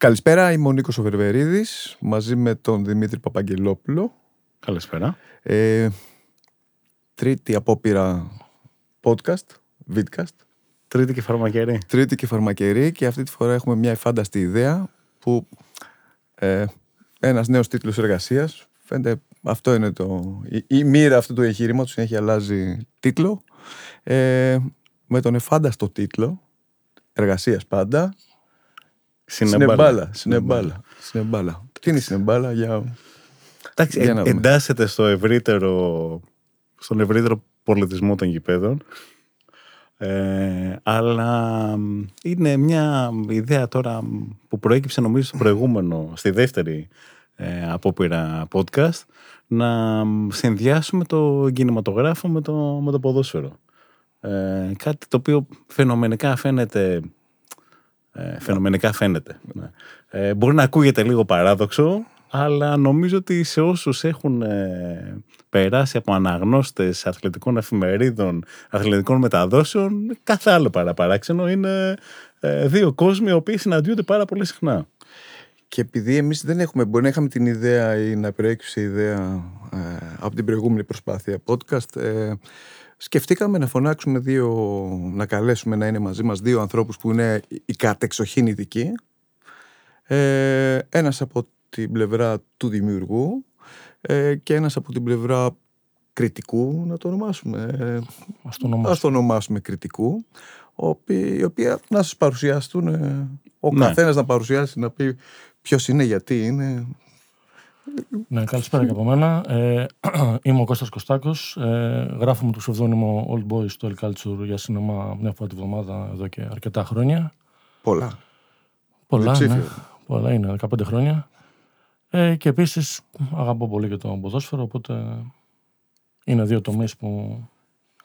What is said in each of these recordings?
Καλησπέρα, είμαι ο Νίκος Οβερβερίδης, μαζί με τον Δημήτρη Παπαγγελόπουλο. Καλησπέρα. Ε, τρίτη απόπειρα podcast, vidcast. Τρίτη και φαρμακερή. Τρίτη και φαρμακερή και αυτή τη φορά έχουμε μια εφάνταστη ιδέα που ε, ένας νέος τίτλος εργασίας φαίνεται αυτό είναι το, η, η μοίρα αυτού του εγχειρήματος συνέχεια αλλάζει τίτλο ε, με τον εφάνταστο τίτλο εργασίας πάντα Συνεμπάλα. Συνεμπάλα. Συνεμπάλα. Τι είναι η συνεμπάλα για... Εντάξει, Για να ε, δούμε. εντάσσεται στο ευρύτερο, στον ευρύτερο πολιτισμό των γηπέδων. Ε, αλλά μ, είναι μια ιδέα τώρα μ, που προέκυψε νομίζω στο προηγούμενο, στη δεύτερη ε, απόπειρα podcast, να μ, συνδυάσουμε το κινηματογράφο με το, με το ποδόσφαιρο. Ε, κάτι το οποίο φαινομενικά φαίνεται ε, φαινομενικά φαίνεται. ναι. Ε, μπορεί να ακούγεται λίγο παράδοξο, αλλά νομίζω ότι σε όσους έχουν ε, περάσει από αναγνώστες αθλητικών εφημερίδων, αθλητικών μεταδόσεων, κάθε άλλο παραπαράξενο είναι ε, δύο κόσμοι οι οποίοι συναντιούνται πάρα πολύ συχνά. Και επειδή εμείς δεν έχουμε, μπορεί να είχαμε την ιδέα ή να προέκυψε η ιδέα ε, από την προηγούμενη προσπάθεια podcast, ε, σκεφτήκαμε να φωνάξουμε δύο, να καλέσουμε να είναι μαζί μας δύο ανθρώπους που είναι οι κατεξοχήν ειδικοί. Ε, ένας από την πλευρά του δημιουργού ε, και ένας από την πλευρά κριτικού, να το ονομάσουμε. Ε, Ας το ονομάσουμε. ας το ονομάσουμε κριτικού, ο οποίοι- οι οποίοι να σας παρουσιάσουν, ε, ο Ναι. καθένας να παρουσιάσει, να πει ποιος είναι, γιατί είναι. Ναι, καλησπέρα και από μένα. Ε, είμαι ο Κώστας Κωστάκος. Ε, γράφω με το ψευδόνυμο Old Boys στο El Culture για σινεμά μια φορά τη βδομάδα εδώ και αρκετά χρόνια. Πολλά. Πολλά, Διψήφιο. ναι. Πολλά είναι, 15 χρόνια. Ε, και επίσης αγαπώ πολύ και το ποδόσφαιρο, οπότε είναι δύο τομείς που...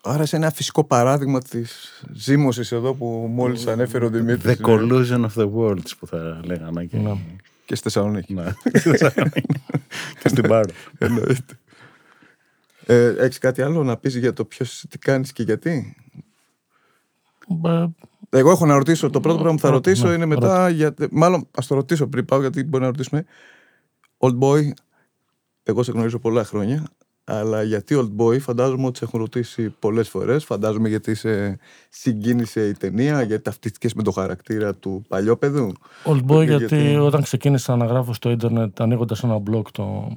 Άρα είσαι ένα φυσικό παράδειγμα της ζήμωσης εδώ που μόλις ανέφερε ο The Δημήτρης. ναι, collusion of the worlds που θα λέγανε και, Ναι. Και στη Θεσσαλονίκη. ναι. και στην Πάρο. Εννοείται. Ε, έχεις κάτι άλλο να πεις για το ποιος είσαι, τι κάνεις και γιατί; Ε, Εγώ έχω να ρωτήσω. Το πρώτο πράγμα που θα Ναι, ρωτήσω ναι, είναι μετά. Για, μάλλον ας το ρωτήσω πριν πάω, γιατί μπορεί να ρωτήσουμε. Old boy, εγώ σε γνωρίζω πολλά χρόνια. Αλλά γιατί old boy, φαντάζομαι ότι σε έχουν ρωτήσει πολλές φορές. Φαντάζομαι γιατί σε συγκίνησε η ταινία, γιατί ταυτίστηκες με το χαρακτήρα του παλιόπαιδου. Old boy Γιατί- γιατί, όταν ξεκίνησα να γράφω στο ίντερνετ ανοίγοντας ένα blog το,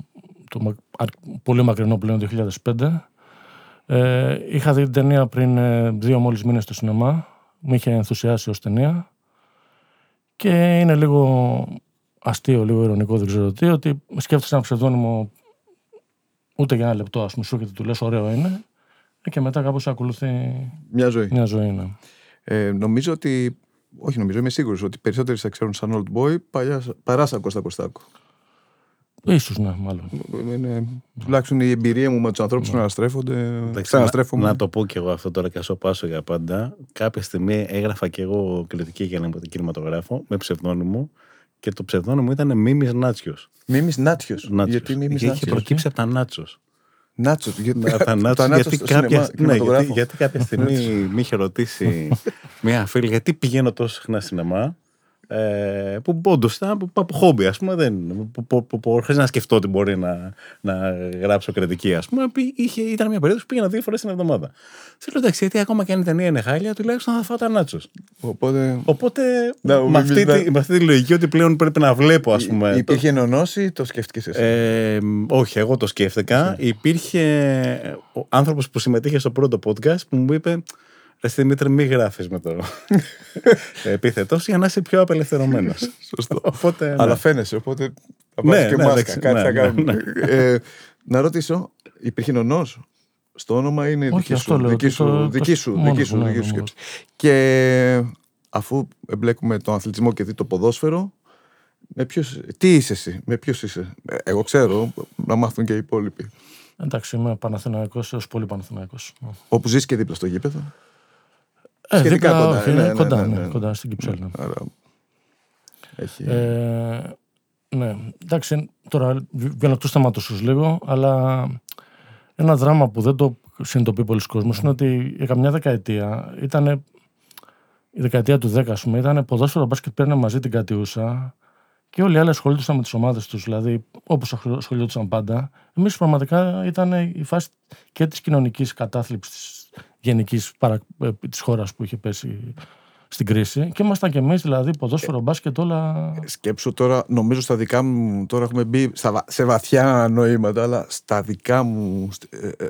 το μα- αρ- πολύ μακρινό πλέον 2005 ε, είχα δει την ταινία πριν ε, δύο μόλις μήνες στο σινεμά μου είχε ενθουσιάσει ως ταινία και είναι λίγο αστείο, λίγο ειρωνικό δεν ξέρω τι ότι σκέφτεσαι ένα ψευδόνυμο ούτε για ένα λεπτό ας πούμε σου και του λες ωραίο είναι ε, και μετά κάπως ακολουθεί Μια ζωή. μια ζωή ναι. Ε, νομίζω ότι. Όχι νομίζω, είμαι σίγουρος ότι περισσότεροι σε ξέρουν σαν old boy παλιά, παρά σαν Κώστα Κωστάκο. Ίσως ναι μάλλον Είναι, τουλάχιστον η εμπειρία μου με τους ανθρώπους που αναστρέφονται. Εντάξει, Ξαναστρέφομαι. να, να το πω κι εγώ αυτό τώρα και ας πάσω για πάντα. Κάποια στιγμή έγραφα κι εγώ κριτική για ένα κινηματογράφο με ψευδόνυμο και το ψευδόνυμο ήταν Μίμης Νάτσιος. Μίμης Νάτσιος. Νάτσιος. Γιατί Μίμης Και είχε Νάτσιος; προκύψει από τα Νάτσος. Νάτσος. Γιατί, Από τα από Νάτσος, τα Νάτσος γιατί, στο κάποια, σινεμά, ναι, γιατί, κινηματογράφο. γιατί κάποια στιγμή με είχε ρωτήσει μια φίλη γιατί πηγαίνω τόσο συχνά σινεμά; Ε, που όντως ήταν από, από χόμπι, ας πούμε. Δεν, που, που, που, που, χωρίς να σκεφτώ ότι μπορεί να, να γράψω κριτική, ας πούμε. πη- Είχε, ήταν μια περίοδος που πήγαινα δύο φορές την εβδομάδα. Σε λέω εντάξει, γιατί ακόμα και αν η ταινία είναι χάλια, τουλάχιστον θα φάω τα νάτσο. Οπότε. Οπότε Ναι, ο με, αυτή, Μίμης, τη, με αυτή τη λογική ότι πλέον πρέπει να βλέπω, ας πούμε. το- Υπήρχε ενωνώση ή το σκέφτηκες εσύ; ε, όχι, εγώ το σκέφτηκα. Υπήρχε ο άνθρωπος που συμμετείχε στο πρώτο podcast που μου είπε Ρε στη Δημήτρη, μη γράφεις με το επίθετος για να είσαι πιο απελευθερωμένος. Σωστό. Οπότε, ναι. Αλλά φαίνεσαι, οπότε θα Ναι, βάζει και ναι, μάσκα. εντάξει, Κάτι ναι, θα ναι, κάνουμε. Ε, να ρωτήσω, υπήρχε νονός; Στο όνομα είναι Όχι, δική αυτό σου, λέω, δική το- σου, το- δική σου, μόνος δική σου, μου, ναι, δική σου ναι, σκέψη. Και αφού εμπλέκουμε τον αθλητισμό και δει το ποδόσφαιρο, με ποιος, τι είσαι εσύ, με ποιος είσαι; Ε, Εγώ ξέρω, να μάθουν και οι υπόλοιποι. Εντάξει, είμαι Παναθηναϊκός έως πολύ Παναθηναϊκός. Όπου ζεις και δίπλα στο γήπεδο. Ε, Σχετικά δίπλα, κοντά, όχι, ναι, είναι ναι, κοντά, ναι, ναι, ναι. κοντά στην Κυψέλη. ναι. Άρα, έχει... Ε, ναι, εντάξει, τώρα βγαίνω εκτός θέματος λίγο, αλλά ένα δράμα που δεν το συνειδητοποιεί πολλοί κόσμος είναι ότι για καμιά δεκαετία ήταν η δεκαετία του 10, ας πούμε, ήταν ποδόσφαιρο μπάσκετ παίρνε μαζί την κατιούσα και όλοι οι άλλοι ασχολούνταν με τις ομάδες τους, δηλαδή όπως ασχολούνταν πάντα. Εμείς πραγματικά ήταν η φάση και της κοινωνικής κατάθλιψης τη γενικής ε, της χώρας που είχε πέσει στην κρίση και ήμασταν και εμείς, δηλαδή, ποδόσφαιρο, μπάσκετ, όλα. Σκέψου τώρα, νομίζω στα δικά μου, τώρα έχουμε μπει σε βαθιά νοήματα, αλλά στα δικά μου ε, ε,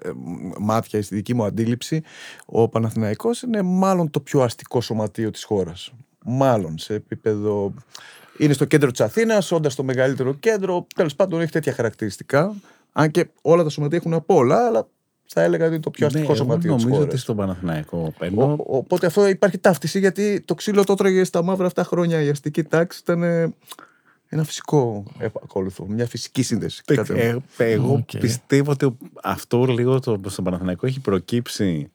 μάτια, στη δική μου αντίληψη, ο Παναθηναϊκός είναι μάλλον το πιο αστικό σωματείο της χώρας. Μάλλον σε επίπεδο είναι στο κέντρο της Αθήνας, όντας το μεγαλύτερο κέντρο. Τέλος πάντων έχει τέτοια χαρακτηριστικά. Αν και όλα τα σωματεία έχουν απ' όλα, αλλά θα έλεγα ότι είναι το πιο ναι, αστικό ναι, σωματείο της Νομίζω ότι στον Παναθηναϊκό παίρνω. οπότε αυτό υπάρχει ταύτιση γιατί το ξύλο το έτρωγε στα μαύρα αυτά χρόνια. Η αστική τάξη ήταν ένα φυσικό επακόλουθο, μια φυσική σύνδεση. Ε, εγώ okay. πιστεύω ότι αυτό λίγο το, στον Παναθηναϊκό έχει προκύψει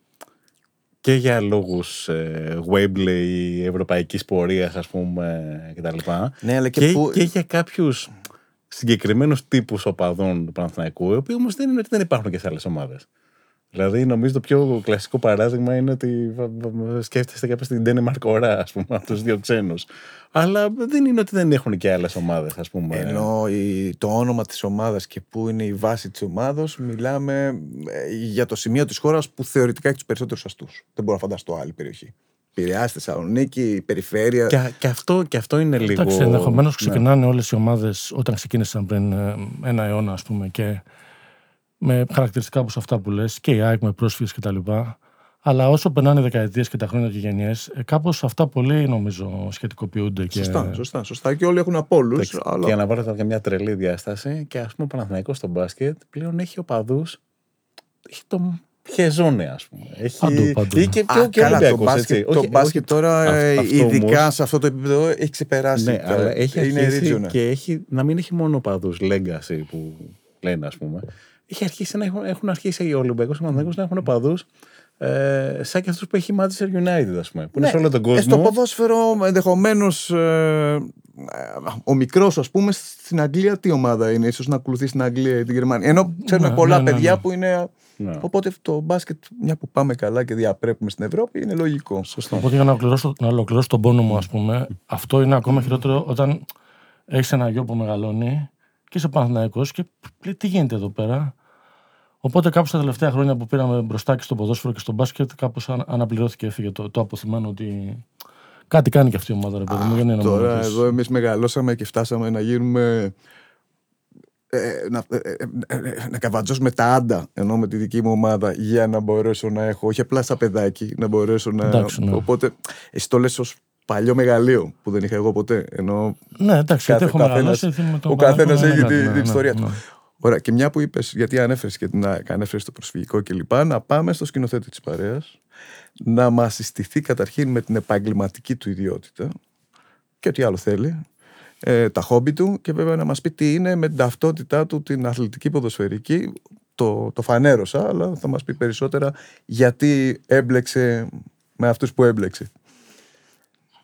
και για λόγους ε, Webley, ευρωπαϊκής πορείας ας πούμε κτλ. Ναι, αλλά και, και, που... και για κάποιους συγκεκριμένους τύπους οπαδών του Παναθηναϊκού, οι οποίοι όμως δεν είναι ότι δεν υπάρχουν και σε άλλες ομάδες. Δηλαδή, νομίζω το πιο κλασικό παράδειγμα είναι ότι σκέφτεστε κάποια στην Ντένεμαρκ ώρα, ας πούμε, από τους δύο ξένους. Αλλά δεν είναι ότι δεν έχουν και άλλες ομάδες, ας πούμε. Ενώ το όνομα της ομάδας και πού είναι η βάση της ομάδα, μιλάμε ε, για το σημείο της χώρας που θεωρητικά έχει τους περισσότερους αστούς. Δεν μπορώ να φανταστώ άλλη περιοχή. Πειραιά, Θεσσαλονίκη, περιφέρεια. Και, και, αυτό, και αυτό είναι λίγο. Εντάξει, ενδεχομένως ναι. ξεκινάνε ναι. όλες οι ομάδες όταν ξεκίνησαν πριν ε, ένα αιώνα, ας πούμε, και με χαρακτηριστικά όπως αυτά που λες, και η ΑΕΚ με πρόσφυγες κτλ. Αλλά όσο περνάνε οι δεκαετίες και τα χρόνια και γενιές, ε, κάπως αυτά πολύ νομίζω σχετικοποιούνται. Και... Σωστά, σωστά, σωστά. Και όλοι έχουν απόλους. Αλλά... Και να βάλετε και μια τρελή διάσταση. Και ας πούμε, ο Παναθηναϊκός στο μπάσκετ πλέον έχει οπαδού. Έχει το Χεζόνε, ας πούμε. Έχει... Παντού, παντού. Ή και, και, καλά, το μπάσκετ, το μπάσκετ τώρα, ε, ειδικά όμως, σε αυτό το επίπεδο, έχει ξεπεράσει. Ναι, αλλά έχει είναι αρχίσει και έχει, να μην έχει μόνο οπαδού legacy που λένε, ας πούμε έχει αρχίσει να έχουν, έχουν αρχίσει οι Ολυμπιακοί και να έχουν παδού ε, σαν και αυτούς που έχει η Manchester United, ας πούμε. Που είναι ναι, σε όλο τον κόσμο. Στο ποδόσφαιρο, ενδεχομένως. Ε, ο μικρός, ας πούμε, στην Αγγλία τι ομάδα είναι, ίσως να ακολουθεί στην Αγγλία ή την Γερμανία. Ενώ ξέρουμε ναι, πολλά ναι, ναι παιδιά ναι. που είναι. Ναι. Οπότε το μπάσκετ, μια που πάμε καλά και διαπρέπουμε στην Ευρώπη, είναι λογικό. Σωστό. Οπότε για να ολοκληρώσω, να ολοκληρώσω τον πόνο μου, ας πούμε, αυτό είναι ακόμα χειρότερο όταν έχεις ένα γιο που μεγαλώνει και είσαι Παναθηναϊκός και λέει τι γίνεται εδώ πέρα; Οπότε κάπου τα τελευταία χρόνια που πήραμε μπροστά και στο ποδόσφαιρο και στο μπάσκετ, κάπως αναπληρώθηκε έφυγε το, το αποθυμένο ότι κάτι κάνει και αυτή η ομάδα. Ρε, παιδί μου, είναι τώρα εδώ εμείς μεγαλώσαμε και φτάσαμε να γίνουμε. Ε, να, ε, ε, ε, να καβατζώσουμε τα άντα ενώ με τη δική μου ομάδα για να μπορέσω να έχω όχι απλά σαν παιδάκι να μπορέσω να εντάξει, ναι. οπότε εσύ το λες ως παλιό μεγαλείο που δεν είχα εγώ ποτέ ενώ ναι εντάξει κάθε, έχω καθένας, ο καθένας έχει την, την ιστορία του Ωραία, και μια που είπες, γιατί ανέφερες και την ανέφερες το προσφυγικό κλπ., να πάμε στο σκηνοθέτη της παρέας, να μας συστηθεί καταρχήν με την επαγγελματική του ιδιότητα και ό,τι άλλο θέλει, ε, τα χόμπι του και βέβαια να μας πει τι είναι με την ταυτότητά του την αθλητική ποδοσφαιρική. Το, το φανέρωσα, αλλά θα μας πει περισσότερα γιατί έμπλεξε με αυτούς που έμπλεξε.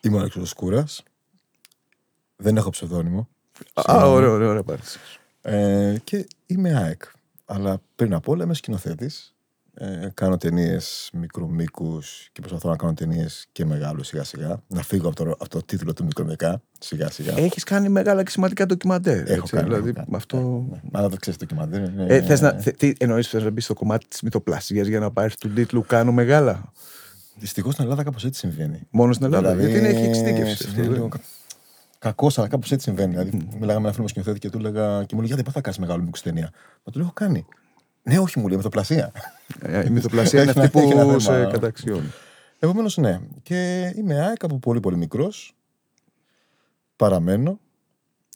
Είμαι ο Αλέξανδρος Δεν έχω ψευδόνυμο. Α, ωραία, ωραία, ωραία ε, και είμαι ΑΕΚ. Αλλά πριν από όλα είμαι σκηνοθέτης. Ε, κάνω ταινίες μικρού μήκου και προσπαθώ να κάνω ταινίες και μεγάλους σιγά σιγά. Να φύγω από το, από το τίτλο του μικρομικά σιγά σιγά. Έχεις κάνει μεγάλα και σημαντικά ντοκιμαντέρ. Έχω κάνει. Δηλαδή, έχω αυτό... ναι, ναι. Αλλά δεν ξέρεις ντοκιμαντέρ. Ναι, ε, θες να, θε, τι εννοείς, θες να μπεις στο κομμάτι της μυθοπλασίας για να πάρεις του τίτλου Κάνω μεγάλα. Δυστυχώς στην Ελλάδα κάπως έτσι συμβαίνει. Μόνο στην Ελλάδα. Δηλαδή, γιατί έχει εξειδίκευση. Κακός, αλλά κάπως έτσι συμβαίνει. Δηλαδή, μιλάγαμε με ένα φίλο σκηνοθέτη και του έλεγα και μου λέει: Γιατί θα κάνεις μεγάλο μήκος ταινία; Μα του λέω: Έχω κάνει. Ναι, όχι, μου λέει, μυθοπλασία. Ε, η μυθοπλασία είναι αυτή που σε καταξιώνει. Επομένως, ναι. Και είμαι ΑΕΚ από πολύ πολύ μικρός. Παραμένω.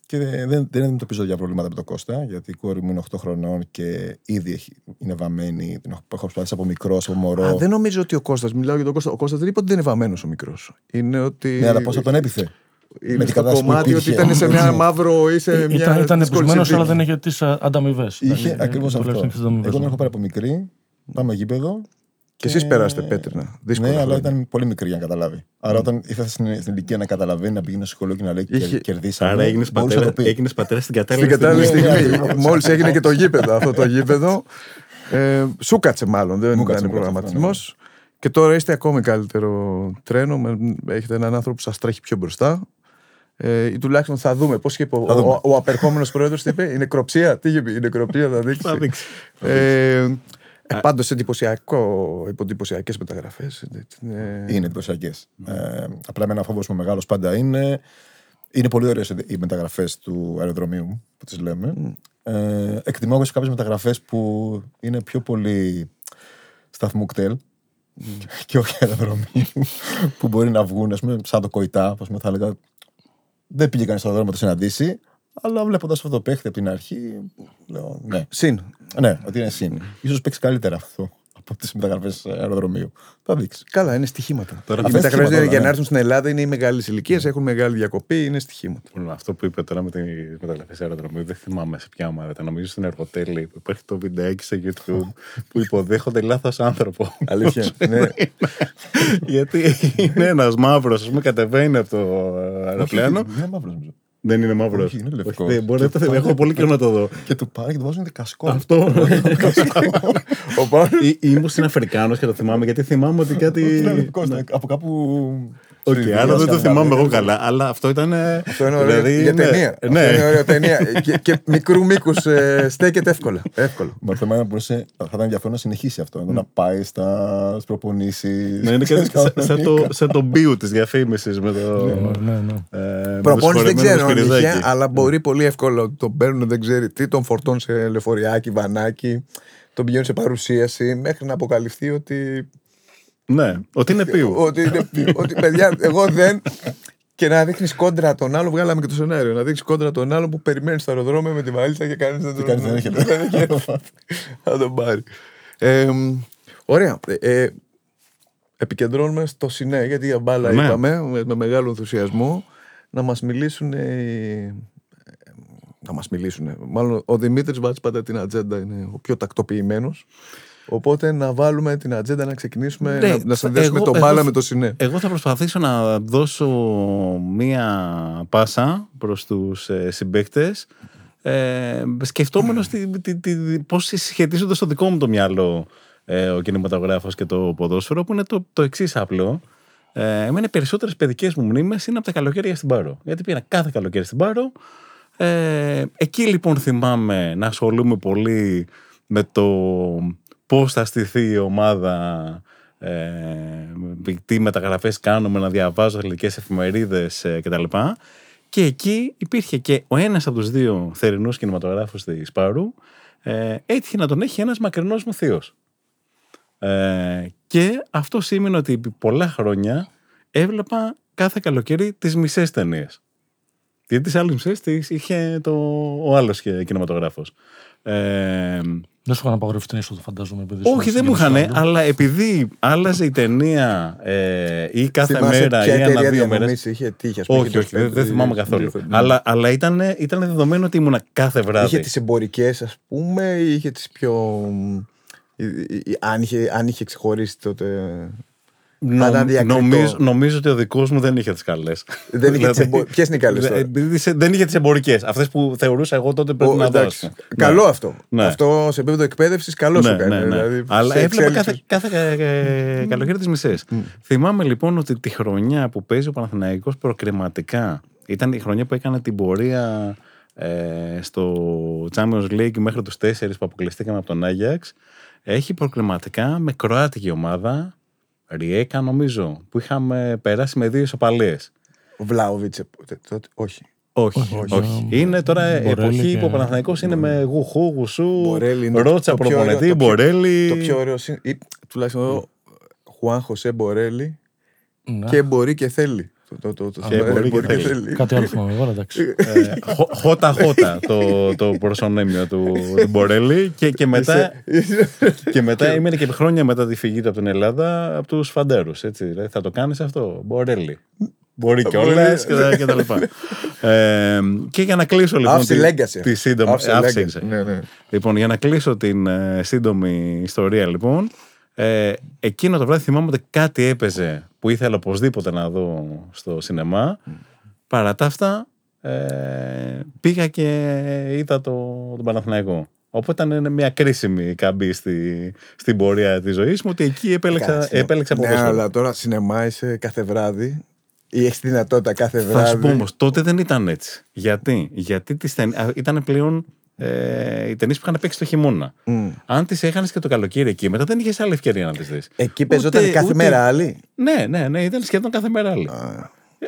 Και δεν, δεν αντιμετωπίζω για προβλήματα με το Κώστα, γιατί η κόρη μου είναι 8 χρονών και ήδη έχει, είναι βαμμένη. Την έχω προσπαθήσει από μικρός, από μωρό. Α, δεν νομίζω ότι ο Κώστας, μιλάω για τον Κώστα. Ο Κώστας δεν είπε ότι δεν είναι βαμμένος ο μικρός. Είναι ότι. Ναι, αλλά πώς θα τον έπιθε με το κομμάτι ότι ήταν σε μια μαύρο ή σε μια. Ήταν, ήταν εμπισμένο, αλλά δεν είχε τις ανταμοιβές. Είχε ακριβώς αυτό. Εγώ δεν έχω πάρει από μικρή. Πάμε γήπεδο. Και εσείς περάσετε πέτρινα. Δύσκολα. Ναι, αλλά ήταν πολύ μικρή για να καταλάβει. Άρα όταν ήρθα στην, στην ηλικία να καταλαβαίνει, να πηγαίνει στο σχολείο και να λέει Είχε... κερδίσαμε. Άρα έγινες πατέρα, έγινες πατέρα στην κατάλληλη στιγμή. Μόλις έγινε και το γήπεδο. Αυτό το γήπεδο. Ε, σου κάτσε μάλλον, δεν ήταν προγραμματισμό. Ναι. Και τώρα είστε ακόμη καλύτερο τρένο. Έχετε έναν άνθρωπο που σας τρέχει πιο μπροστά. Ε, ή τουλάχιστον θα δούμε. Πώς είπε ο, Θα δούμε. ο, ο απερχόμενος πρόεδρος, τι είπε, Η νεκροψία. Τι είχε πει, Η νεκροψία θα δείξει. Θα δείξει. Ε, ε, Πάντως εντυπωσιακό, εντυπωσιακές μεταγραφές. Είναι εντυπωσιακές. Ε, απλά με ένα φόβος μου μεγάλος πάντα είναι. Είναι πολύ ωραίες οι μεταγραφές του αεροδρομίου που τις λέμε. Ε, εκτιμώ εγώ σε κάποιες μεταγραφές που είναι πιο πολύ σταθμού κτέλ και όχι αεροδρομίου που μπορεί να βγουν, ας πούμε, σαν το Κοϊτά, ας πούμε, θα έλεγα. Δεν πήγε κανείς στο δρόμο να το συναντήσει, αλλά βλέποντας αυτό το παίχτη από την αρχή, λέω ναι. Συν. Ναι, ότι είναι συν. σω παίξει καλύτερα αυτό από τις μεταγραφές αεροδρομίου. Θα δείξει. Καλά, είναι στοιχήματα. Τώρα Οι αυτές μεταγραφέ στοιχήματα, για να ναι. έρθουν στην Ελλάδα είναι οι μεγάλες ηλικίες, έχουν μεγάλη διακοπή, είναι στοιχήματα. Αυτό που είπε τώρα με τη μεταγραφή αεροδρομίου, δεν θυμάμαι σε ποια ομάδα ήταν. Νομίζω στην Εργοτέλη που υπάρχει το βιντεάκι σε YouTube που υποδέχονται λάθος άνθρωπο. Αλήθεια. ναι. Γιατί είναι ένας μαύρος, ας πούμε, κατεβαίνει από το αεροπλάνο. Είναι μαύρος νομίζω. Δεν είναι μαύρος. Όχι, είναι λευκός. Μπορεί να το Και Έχω πολύ καιρό να το δω. Και του πάρει και του βάζουν δικασκό. Αυτό. Ο Παύλος- Ή ήμουν στην Αφρικάνος και το θυμάμαι γιατί θυμάμαι ότι κάτι. Είναι λευκός, ναι, Από κάπου. Οκ, στη άρα δεν το Σκανδιναβία, θυμάμαι εγώ δεν καλά. Αλλά αυτό ήταν. Αυτό είναι ωραίο δηλαδή, για ναι, ταινία. Αυτό Ναι, είναι ωραία ταινία. και, και μικρού μήκους στέκεται εύκολα. εύκολα. Μα το θέμα είναι να μπορούσε, θα ήταν ενδιαφέρον να συνεχίσει αυτό. Να πάει στα προπονήσεις. Ναι, είναι κάτι σαν- σαν το- σαν τον μπίου της διαφήμισης με το. Ναι, ναι. ε, με το Προπόνηση δεν σχολεμένο ξέρω αν είχε, σκυριδάκι. αλλά μπορεί πολύ εύκολα ότι τον παίρνουν, δεν ξέρει τι, τον φορτώνουν σε λεωφοριάκι, βανάκι, τον πηγαίνουν σε παρουσίαση, μέχρι να αποκαλυφθεί ότι. Ναι, ότι είναι πίου. ότι, είναι, ότι παιδιά, εγώ δεν. Και να δείχνεις κόντρα τον άλλο, βγάλαμε και το σενάριο. Να δείξεις κόντρα τον άλλο που περιμένει στο αεροδρόμιο με τη βαλίτσα και κανεί δεν τον κανείς δεν έρχεται. δεν έρχεται. Θα τον πάρει. Ε, ωραία. Ε, ε, επικεντρώνουμε στο ΣΥΝΕ, γιατί για μπάλα Ναι. είπαμε με, με μεγάλο ενθουσιασμό να μας μιλήσουν οι- να μας μιλήσουν. Μάλλον ο Δημήτρης βάζει πάντα την ατζέντα, είναι ο πιο τακτοποιημένος. Οπότε να βάλουμε την ατζέντα να ξεκινήσουμε, Ναι, να, να συνδέσουμε εγώ- τον εγώ- μπάλα με το ΣΥΝΕ. Εγώ θα προσπαθήσω να δώσω μία πάσα προς τους ε, συμπαίκτες ε, σκεφτόμενος τη, τη, τη, πώς συσχετίζονται στο δικό μου το μυαλό ε, ο κινηματογράφος και το ποδόσφαιρο που είναι το, το εξής απλό. Ε, εμένα οι περισσότερες παιδικές μου μνήμες είναι από τα καλοκαίρια στην Πάρο. Γιατί πήγαινα κάθε καλοκαίρι στην Πάρο. Ε, εκεί λοιπόν θυμάμαι να ασχολούμαι πολύ με το πώς θα στηθεί η ομάδα ε, τι μεταγραφές κάνουμε, να διαβάζω αθλητικές εφημερίδες ε, κτλ. Και εκεί υπήρχε και ο ένας από τους δύο θερινούς κινηματογράφους της Πάρου ε, έτυχε να τον έχει ένας μακρινός μου θείος. Ε, και αυτό σήμαινε ότι επί πολλά χρόνια έβλεπα κάθε καλοκαίρι τις μισές ταινίες. Γιατί τις άλλες μισές τις είχε το, ο άλλος και- κινηματογράφος. Ε, Δεν σου είχαν απαγορευτεί την είσοδο, φαντάζομαι. επειδή όχι, ήσουν δεν μου στην είχαν, Ισλανδία. αλλά επειδή άλλαζε η ταινία ε, ή κάθε Θυμάσαι μέρα ποια ή εταιρεία ένα-δύο μέρες. διανομής είχε, τι είχε, ας πούμε, Όχι, είχε όχι, το- δεν, δεν θυμάμαι καθόλου. Αλλά, αλλά ήταν, ήταν δεδομένο ότι ήμουνα κάθε βράδυ. Είχε τις εμπορικές ας πούμε ή είχε τις πιο... ή- ή- ή- Αν είχε, αν είχε ξεχωρίσει τότε... Νο- θα ήταν διακριτό. νομίζω, νομίζω ότι ο δικός μου δεν είχε τις καλές. Δεν είχε τις εμπο- Ποιες είναι οι καλές τώρα; δεν είχε τις εμπορικές. Αυτές που θεωρούσα εγώ τότε πρέπει Ο- να εντάξει. δώσω. Καλό αυτό. Ναι. Αυτό σε επίπεδο εκπαίδευσης καλό σου κάνει. δηλαδή, Αλλά σε έβλεπα εξέλιξη. κάθε, κάθε ε, καλοκαίρι τι μισέ. Θυμάμαι λοιπόν ότι τη χρονιά που παίζει ο Παναθηναϊκός προκριματικά ήταν η χρονιά που έκανε την πορεία ε, στο Champions League μέχρι τους τέσσερις που αποκλειστήκαμε από τον Άγιαξ. Έχει προκριματικά με κροάτικη ομάδα, Ριέκα νομίζω, που είχαμε περάσει με δύο ισοπαλίες. Ο Βλάοβιτς, ε, τότε- όχι. Όχι, Όχι, όχι. όχι. Είναι τώρα Μπορέλη εποχή και- που ο Παναθηναϊκός είναι με γουχού, γουσού, Μπορέλη είναι ρότσα το πιο ωραίο- προπονητή, το πιο- Μπορέλη. Το πιο ωραίο είναι, ή τουλάχιστον εδώ, Χουάν Χωσέ Μπορέλη Ναι. και μπορεί και θέλει. Το, το, το, το, Και το- μπορεί και θέλει. Κάτι άλλο θυμάμαι εγώ, αλλά εντάξει. Ε, χω- Χώτα χώτα το, το προσωνέμιο του, του Μπορέλη και, και μετά, και μετά έμεινε και χρόνια μετά τη φυγή του από την Ελλάδα από τους φαντέρους έτσι, δηλαδή, θα το κάνεις αυτό, Μπορέλη Μπορεί κιόλας και, τα- και τα λοιπά. Ε, και για να κλείσω λοιπόν. Άφησε τη- legacy. Τη σύντομη. Άφησε άφησε, legacy. Ναι, ναι. Λοιπόν, για να κλείσω την ε, σύντομη ιστορία, λοιπόν. Ε, εκείνο το βράδυ θυμάμαι ότι κάτι έπαιζε που ήθελα οπωσδήποτε να δω στο σινεμά. Παρά τα αυτά, ε, πήγα και είδα το, τον Παναθηναϊκό. Οπότε ήταν μια κρίσιμη καμπή στη, στην πορεία της ζωής μου ότι εκεί επέλεξα, Κάτσε. επέλεξα Ναι, ποδόσφαιρο. αλλά τώρα σινεμά είσαι κάθε βράδυ ή έχεις δυνατότητα κάθε βράδυ. Θα σου πω όμως, τότε δεν ήταν έτσι. Γιατί, Γιατί τις ταινί- α, ήταν πλέον ε, οι ταινίες που είχαν παίξει το χειμώνα. Μμ. Αν τις έκανε και το καλοκαίρι εκεί, μετά δεν είχες άλλη ευκαιρία να τις δεις. Εκεί παίζονταν κάθε ούτε- μέρα άλλη; Ναι, ναι, ναι, ήταν σχεδόν κάθε μέρα άλλη.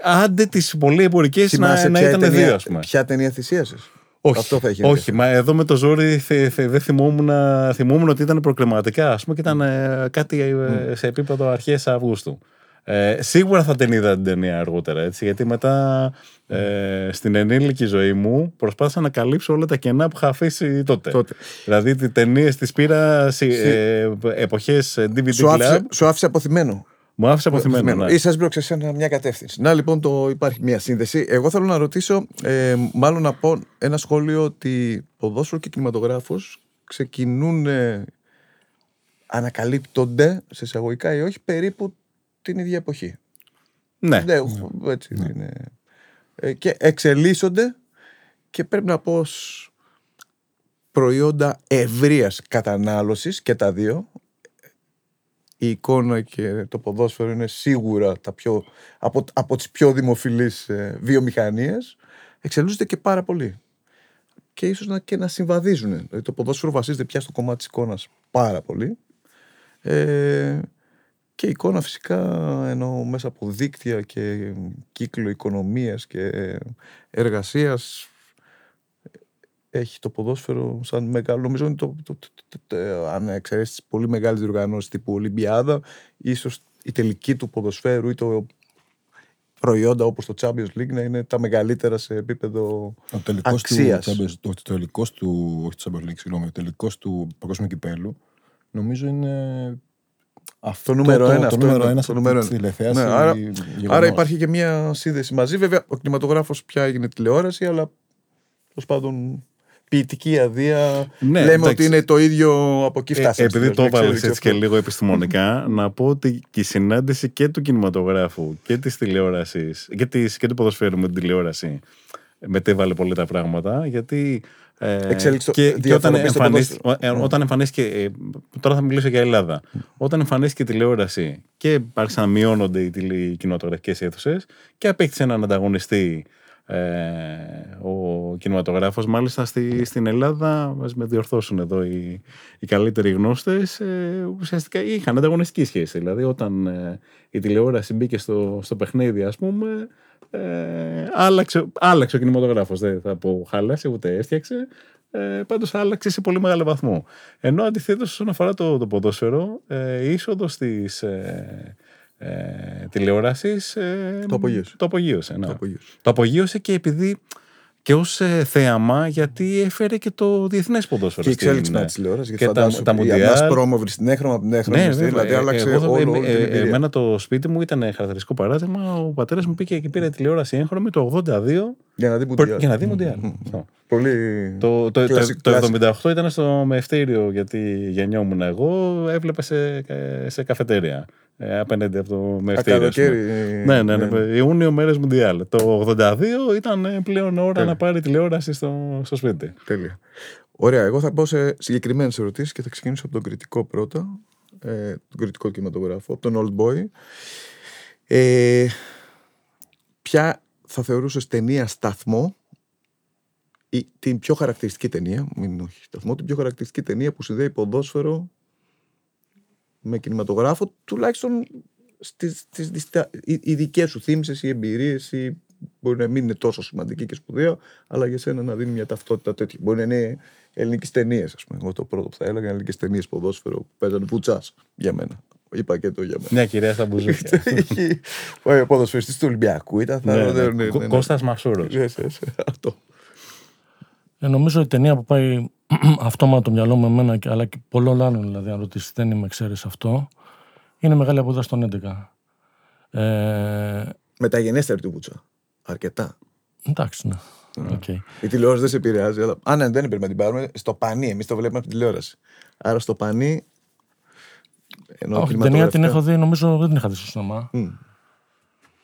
Άντε τις πολύ εμπορικές να, Θυμάσαι να ποια ήταν ταινία- δύο, ας πούμε. Ποια ταινία θυσίασες; Όχι, Αυτό θα έχει όχι μα εδώ με το ζόρι θε, θε, δεν θυμόμουν, θυμόμουν ότι ήταν προκριματικά ας πούμε και ήταν ε, κάτι ε, σε επίπεδο αρχές Αυγούστου. Ε, σίγουρα θα την είδα την ταινία αργότερα έτσι, γιατί μετά ε, στην ενήλικη ζωή μου προσπάθησα να καλύψω όλα τα κενά που είχα αφήσει τότε. Τότε. Δηλαδή τις ταινίες τις πήρα σε ε, εποχές ε, DVD Σου Club. άφησε, σου άφησε αποθυμένο. Μου άφησε αποθυμένο. ναι. Ή σας μπλόξε σε ένα- μια κατεύθυνση. Να λοιπόν, το, υπάρχει μια σύνδεση. Εγώ θέλω να ρωτήσω, ε, μάλλον να πω ένα σχόλιο ότι ποδόσφαιρο και κινηματογράφος ξεκινούν, ε, ανακαλύπτονται σε εισαγωγικά ή όχι περίπου την ίδια εποχή. Ναι. Ναι, έτσι είναι. Ε, και εξελίσσονται και πρέπει να πω ως προϊόντα ευρείας κατανάλωσης και τα δύο. Η εικόνα και το ποδόσφαιρο είναι σίγουρα τα πιο, από, από τις πιο δημοφιλείς ε, βιομηχανίες. Εξελίσσονται και πάρα πολύ. Και ίσως να, και να συμβαδίζουν. Δηλαδή, το ποδόσφαιρο βασίζεται πια στο κομμάτι της εικόνας πάρα πολύ. Ε, και η εικόνα φυσικά ενώ μέσα από δίκτυα και κύκλο οικονομίας και εργασίας έχει το ποδόσφαιρο σαν μεγάλο, νομίζω είναι το, το, το, το- το- αν εξαιρέσεις τις πολύ μεγάλες διοργανώσεις τύπου Ολυμπιάδα, ίσως η τελική του ποδοσφαίρου ή το προϊόντα όπως το Champions League να είναι τα μεγαλύτερα σε επίπεδο Ο τελικός του, Αξίας. Champions- το, το τελικός του, όχι του Champions League, συγγνώμη, ο τελικός του Παγκόσμιου Κυπέλου, νομίζω είναι αυτό Το νούμερο το, ένα, το, αυτό νούμερο είναι, ένα το σε νούμερο τη ένα. τηλεθέαση. Ναι, άρα- γεγονός. Άρα υπάρχει και μια σύνδεση μαζί. Βέβαια, ο κινηματογράφος πια έγινε τηλεόραση, αλλά τέλος πάντων ποιητική αδεία. Ναι, λέμε εντάξει. ότι είναι το ίδιο από εκεί Ε, φτάσαμε. επειδή στην το τελική, έβαλε ξέρω, έτσι και αυτό. λίγο επιστημονικά, να πω ότι και η συνάντηση και του κινηματογράφου και της τηλεόρασης και, της, και του ποδοσφαίρου με την τηλεόραση μετέβαλε πολύ τα πράγματα. Γιατί. Ε, Εξέλιξε το- και, και όταν, διαφοροποίησε το εμφανίστηκε, ποδόσφαιρο. ε, όταν εμφανίστηκε. ε, τώρα θα μιλήσω για Ελλάδα. Όταν εμφανίστηκε η τηλεόραση και άρχισαν να μειώνονται οι, τηλε- οι κινηματογραφικέ αίθουσες και απέκτησε έναν ανταγωνιστή ε, ο κινηματογράφος μάλιστα στη, στην Ελλάδα μας με διορθώσουν εδώ οι, οι καλύτεροι γνώστες ε, ουσιαστικά είχαν ανταγωνιστική σχέση δηλαδή όταν ε, η τηλεόραση μπήκε στο, στο παιχνίδι ας πούμε ε, άλλαξε, άλλαξε ο κινηματογράφος δεν θα πω χάλασε ούτε έφτιαξε ε, πάντως άλλαξε σε πολύ μεγάλο βαθμό ενώ αντιθέτως όσον αφορά το, το ποδόσφαιρο ε, η είσοδος της ε, ε, τηλεόρασης ε, Το απογείωσε. το απογείωσε, ναι. Το απογείωσε. Το απογείωσε και επειδή και ως θέαμα, γιατί έφερε και το διεθνές ποδόσφαιρο. Και η στην- εξέλιξη με της τηλεόρασης. Γιατί και τα- φαντάσου, τα η Μουντιάλ. Ανάς πρόμοβρη στην έχρωμα από την έχρωμα. Ναι, στην- βέβαια. δηλαδή Ε, άλλαξε εγώ, όλο, ε, όλη την ε, εμπειρία. Εμένα το σπίτι μου ήταν χαρακτηριστικό παράδειγμα. Ο πατέρας μου πήγε και πήρε τηλεόραση έγχρωμη το 82 Για να δει προ- Μουντιάλ. για να δει Μουντιάλ. Αυτό. Πολύ. Το, το, το, Κλασικ- το κλασικ. 78 ήταν στο μευτήριο γιατί γεννιόμουν εγώ, έβλεπε σε, σε καφετέρια ε, απέναντι από το Α, μευτήριο. ας πούμε. καλοκαίρι. Ναι, ναι, ναι. Ιούνιο μέρες Μουντιάλ. Το 82 ήταν ε, πλέον ώρα Τέλεια. να πάρει τηλεόραση στο, στο σπίτι. Τέλεια. Ωραία. Εγώ θα πάω σε συγκεκριμένες ερωτήσεις και θα ξεκινήσω από τον κριτικό πρώτα. Ε, τον κριτικό κινηματογράφο, από τον Old Boy. Ε, ποια θα θεωρούσες ταινία σταθμό ή την πιο χαρακτηριστική ταινία, μην όχι σταθμό, την πιο χαρακτηριστική ταινία που συνδέει ποδόσφαιρο με κινηματογράφο, τουλάχιστον στις, στις, στις, οι, οι δικές σου θύμισες, οι εμπειρίες, ή μπορεί να μην είναι τόσο σημαντική και σπουδαία, αλλά για σένα να δίνει μια ταυτότητα τέτοια. Μπορεί να είναι ελληνικές ταινίες, ας πούμε. Εγώ το πρώτο που θα έλεγα ελληνικές ταινίες ποδόσφαιρο που παίζανε βουτσά για μένα. Είπα και το για μένα. Μια κυρία στα μπουζούκια. Ο ποδοσφαιριστής του Ολυμπιακού ήταν. θα- ναι, ναι. ναι, ναι, ναι, Κω- ναι. Κώστας Μασούρος. Ναι, ναι, ναι, Αυτό. Ε, νομίζω η ταινία που πάει αυτόματα το μυαλό μου εμένα, και- αλλά και πολλών άλλων, δηλαδή, αν ρωτήσεις, δεν είμαι εξαίρεση αυτό, είναι μεγάλη απόδοση των 11. Ε, Μεταγενέστερη του Βουτσά. Αρκετά. εντάξει, ναι. Οκ. Η τηλεόραση δεν σε επηρεάζει. Αλλά... Α, ναι, δεν πρέπει να την πάρουμε. Στο πανί, εμείς το βλέπουμε από την τηλεόραση. Άρα στο πανί. Ενώ Όχι, την ταινία την κινηματογραφικά- έχω δει, νομίζω δεν την είχα δει στο σινεμά. Μμ.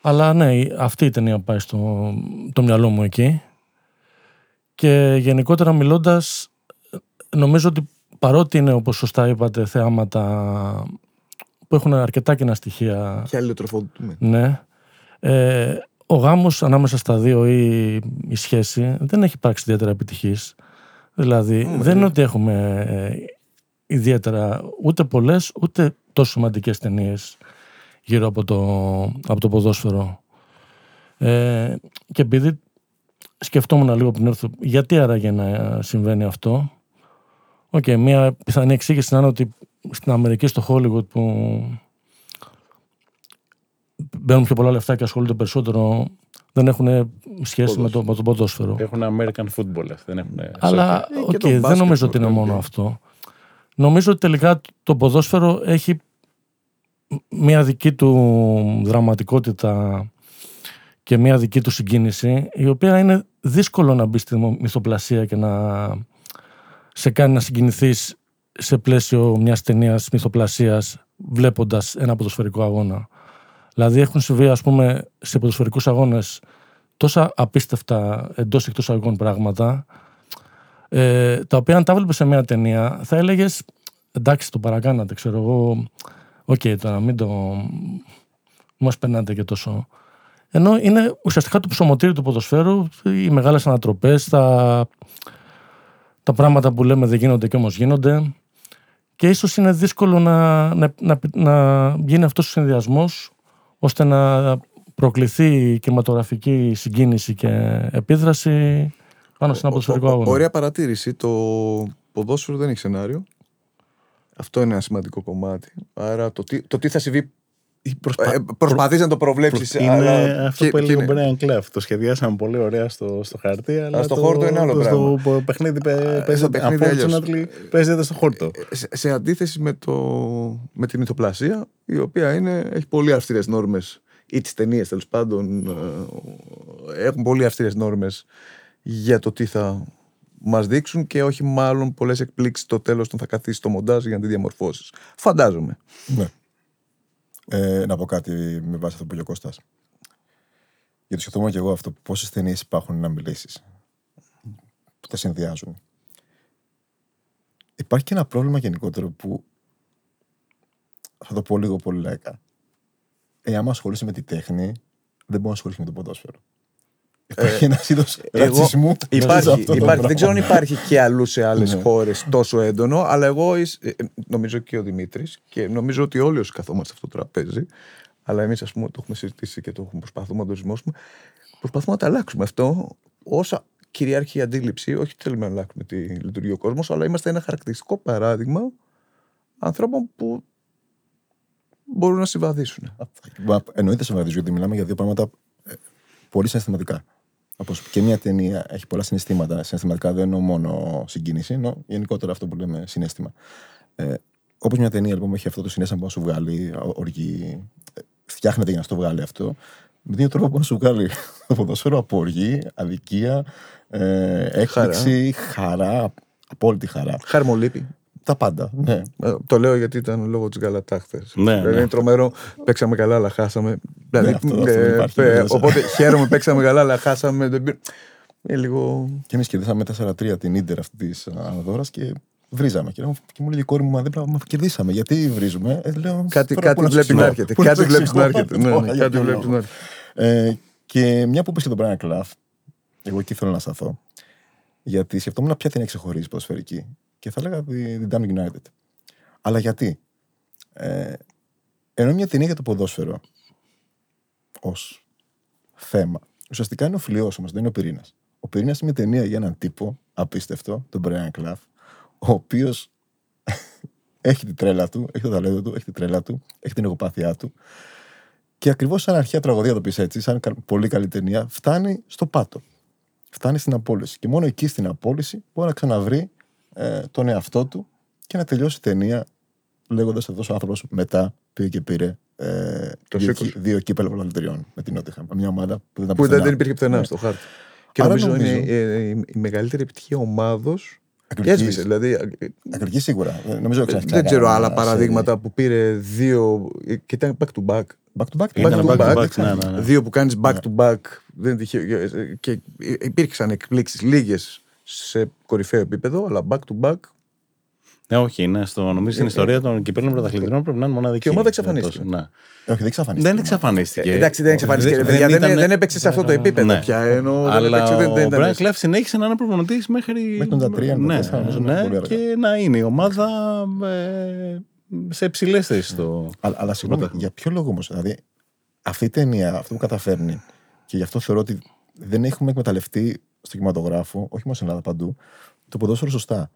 Αλλά ναι, η- αυτή η ταινία πάει στο το μυαλό μου εκεί. Και γενικότερα μιλώντας, νομίζω ότι παρότι είναι, όπως σωστά είπατε, θεάματα που έχουν αρκετά κοινά στοιχεία, Και αλληλοτροφοδοτούμε. ναι, Ε, ο γάμος ανάμεσα στα δύο ή η σχέση δεν έχει υπάρξει ιδιαίτερα επιτυχής. Δηλαδή δεν είναι ότι έχουμε ε, ιδιαίτερα ούτε πολλές ούτε τόσο σημαντικές ταινίες γύρω από το, από το ποδόσφαιρο. Ε, και επειδή σκεφτόμουν λίγο πριν έρθω γιατί άραγε να συμβαίνει αυτό. Οκ, μια πιθανή εξήγηση να είναι ότι στην Αμερική, στο Hollywood που μπαίνουν πιο πολλά λεφτά και ασχολούνται περισσότερο δεν έχουν σχέση με το, με το ποδόσφαιρο. Έχουν American football, δεν έχουν. Αλλά και οκ, το δεν μπάσκετ νομίζω ότι είναι το μόνο NBA. αυτό. Νομίζω ότι τελικά το ποδόσφαιρο έχει μια δική του δραματικότητα και μια δική του συγκίνηση η οποία είναι δύσκολο να μπεις στη μυθοπλασία και να σε κάνει να συγκινηθείς σε πλαίσιο μιας ταινίας μυθοπλασίας βλέποντας ένα ποδοσφαιρικό αγώνα. Δηλαδή έχουν συμβεί ας πούμε σε ποδοσφαιρικούς αγώνες τόσα απίστευτα εντός εκτός αγών πράγματα ε, τα οποία αν τα βλέπεις σε μια ταινία θα έλεγες εντάξει το παρακάνατε ξέρω εγώ οκ τώρα μην το μην μας περνάτε και τόσο ενώ είναι ουσιαστικά το ψωμοτήρι του ποδοσφαίρου οι μεγάλες ανατροπές τα, τα πράγματα που λέμε δεν γίνονται και όμως γίνονται και ίσως είναι δύσκολο να, να, να, να γίνει αυτός ο συνδυασμός ώστε να προκληθεί κινηματογραφική συγκίνηση και επίδραση πάνω σε ένα ποδοσφαιρικό Ο- ο- αγώνα. Ωραία παρατήρηση. Το ποδόσφαιρο δεν έχει σενάριο. Αυτό είναι ένα σημαντικό κομμάτι. Άρα το τι, το τι θα συμβεί. Προσπα... Ε, προσπαθείς να το προβλέψεις Είναι αλλά αυτό και- που και έλεγε ο είναι- Brian Clough. Το σχεδιάσαμε πολύ ωραία στο, στο χαρτί, αλλά στο το, χόρτο είναι άλλο το, Στο παιχνίδι παι- παίζεται παιχνίδι unfortunately, παίζεται στο χόρτο. σε, σε αντίθεση με, το, με την ηθοπλασία, η οποία είναι, έχει πολύ αυστηρές νόρμες ή τις ταινίες τέλος πάντων ε, έχουν πολύ αυστηρές νόρμες για το τι θα μας δείξουν και όχι μάλλον πολλές εκπλήξεις στο τέλος όταν θα καθίσει το μοντάζ για να τη διαμορφώσεις. Φαντάζομαι. Ναι. Ε, να πω κάτι με βάση αυτό που είπε ο Κώστας. Γιατί σκεφτόμουν και εγώ αυτό. Πόσες ταινίες υπάρχουν να μιλήσεις που τα συνδυάζουν. Υπάρχει και ένα πρόβλημα γενικότερο που θα το πω λίγο πολύ λαϊκά. Ε, άμα ασχολείσαι με τη τέχνη, δεν μπορεί να ασχολείσαι με το ποδόσφαιρο. Υπάρχει ένας είδος Εγώ- ρατσισμού. σε Υπάρχει, αυτό το υπάρχει. Δεν ξέρω αν πράγμα. υπάρχει και αλλού σε άλλες Ναι. χώρες τόσο έντονο, αλλά εγώ εις- ε, ε, νομίζω και ο Δημήτρης και νομίζω ότι όλοι όσοι καθόμαστε σε αυτό το τραπέζι, αλλά εμείς ας πούμε το έχουμε συζητήσει και το έχουμε προσπαθούμε να το ζυμώσουμε, προσπαθούμε να τα αλλάξουμε αυτό όσα κυριάρχει η αντίληψη. Όχι ότι θέλουμε να αλλάξουμε τη λειτουργεί ο κόσμος, αλλά είμαστε ένα χαρακτηριστικό παράδειγμα ανθρώπων που μπορούν να συμβαδίσουν. Μα Εννοείται συμβαδίζω, γιατί μιλάμε για δύο πράγματα ε, πολύ συναισθηματικά. Όπως και μια ταινία έχει πολλά συναισθήματα. Συναισθηματικά δεν εννοώ μόνο συγκίνηση, εννοώ γενικότερα αυτό που λέμε συνέστημα. Ε, Όπως μια ταινία λοιπόν έχει αυτό το συνέστημα που να σου βγάλει, ο- οργή, ε, φτιάχνεται για να στο βγάλει αυτό. Με τον ίδιο τρόπο που να σου βγάλει το ποδόσφαιρο από οργή, αδικία, ε, έκπληξη, χαρά, απόλυτη χαρά. Χαρμολύπη. Τα πάντα. Ναι. Ε, Το λέω γιατί ήταν λόγω της Γκαλατά χθες. Ναι, ναι. Είναι τρομερό. Παίξαμε καλά, αλλά χάσαμε. Δηλαδή, αυτό- αυτό ε, υπάρχει ε, μέσα. οπότε χαίρομαι, παίξαμε καλά, αλλά χάσαμε. Δεν πήρε- Είναι λίγο. Και εμείς κερδίσαμε 4-3 την ντερ αυτής της Αναδόρας και βρίζαμε. Και, λέω- και μου λέει η κόρη μου, μα δεν πράγμα, μα κερδίσαμε. Γιατί βρίζουμε; Ε, λέω, Κάτι, τώρα κάτι πού να σου βλέπει να εξηγώ. έρχεται. Πού να Κάτι σου βλέπεις να εξηγώ έρχεται. Ναι, τώρα, ναι, για κάτι ποιο βλέπεις λόγο. να έρχεται. Ε, και μια που πες και τον Brian Clough, εγώ εκεί θέλω να σταθώ. Γιατί σκεφτόμουν ποια την ξεχωρίζει ποδοσφαιρική. Και θα έλεγα την την Damn United. Αλλά γιατί; Ε, ενώ μια ταινία για το ποδόσφαιρο ως θέμα, ουσιαστικά είναι ο φιλιός όμως, δεν είναι ο πυρήνας. Ο πυρήνας είναι μια ταινία για έναν τύπο απίστευτο, τον Brian Clough, ο οποίος έχει την τρέλα του, έχει το ταλέντο του, έχει την τρέλα του, έχει την εγωπάθειά του. Και ακριβώς σαν αρχαία τραγωδία, το πεις έτσι, σαν κα- πολύ καλή ταινία, φτάνει στο πάτο. Φτάνει στην απόλυση. Και μόνο εκεί στην απόλυση μπορεί να ξαναβρει ε, τον εαυτό του και να τελειώσει η ταινία λέγοντας αυτός ο άνθρωπος μετά πήγε και πήρε ε, Το δύο, σήκωσε. δύο κύπελα πρωταθλητριών με την Νότιχαμ. Μια ομάδα που δεν ήταν Που δεν, πουθενά. δεν υπήρχε πουθενά Ναι. στο χάρτη. Και Άρα νομίζω, νομίζω- είναι ε, η, η μεγαλύτερη επιτυχία ομάδος. Αγγλικής. Έσβησε. Δηλαδή, ε, Αγγλική σίγουρα. Ε, Νομίζω ότι δεν ξέρω άλλα παραδείγματα που πήρε δύο. ε, και ήταν back to back. Back to back. Ήταν back to back, back, ναι, ναι, ναι. Δύο που κάνεις back to back. Δεν τυχαίο. ε, Και υπήρξαν εκπλήξεις λίγες σε κορυφαίο επίπεδο, αλλά back to back. Ναι, όχι, είναι στο, νομίζω στην ιστορία των κυπέλων πρωταθλητών πρέπει να είναι μοναδική. Και η ομάδα εξαφανίστηκε. Ναι. Όχι, δεν εξαφανίστηκε. Δεν εξαφανίστηκε. Ε, εντάξει, δεν εξαφανίστηκε. ρε παιδιά, Δεν, ήταν- δεν έπαιξε σε αυτό το επίπεδο Ναι. πια. Ενώ δεν Αλλά έπαιξε, δεν, δεν ο ήταν. Μπράιν Κλέφ συνέχισε να είναι προπονητής μέχρι. Μέχρι το 93, ναι, 94, νομίζω, ναι, πολύ αργά. και να είναι η ομάδα ε, σε υψηλές θέσεις. στο- Αλλά, αλλά συγγνώμη, για ποιο λόγο όμως. Δηλαδή, αυτή η ταινία, αυτό που καταφέρνει, και γι' αυτό θεωρώ ότι δεν έχουμε εκμεταλλευτεί στο κινηματογράφο, όχι μόνο στην Ελλάδα παντού, το ποδόσφαιρο σωστά.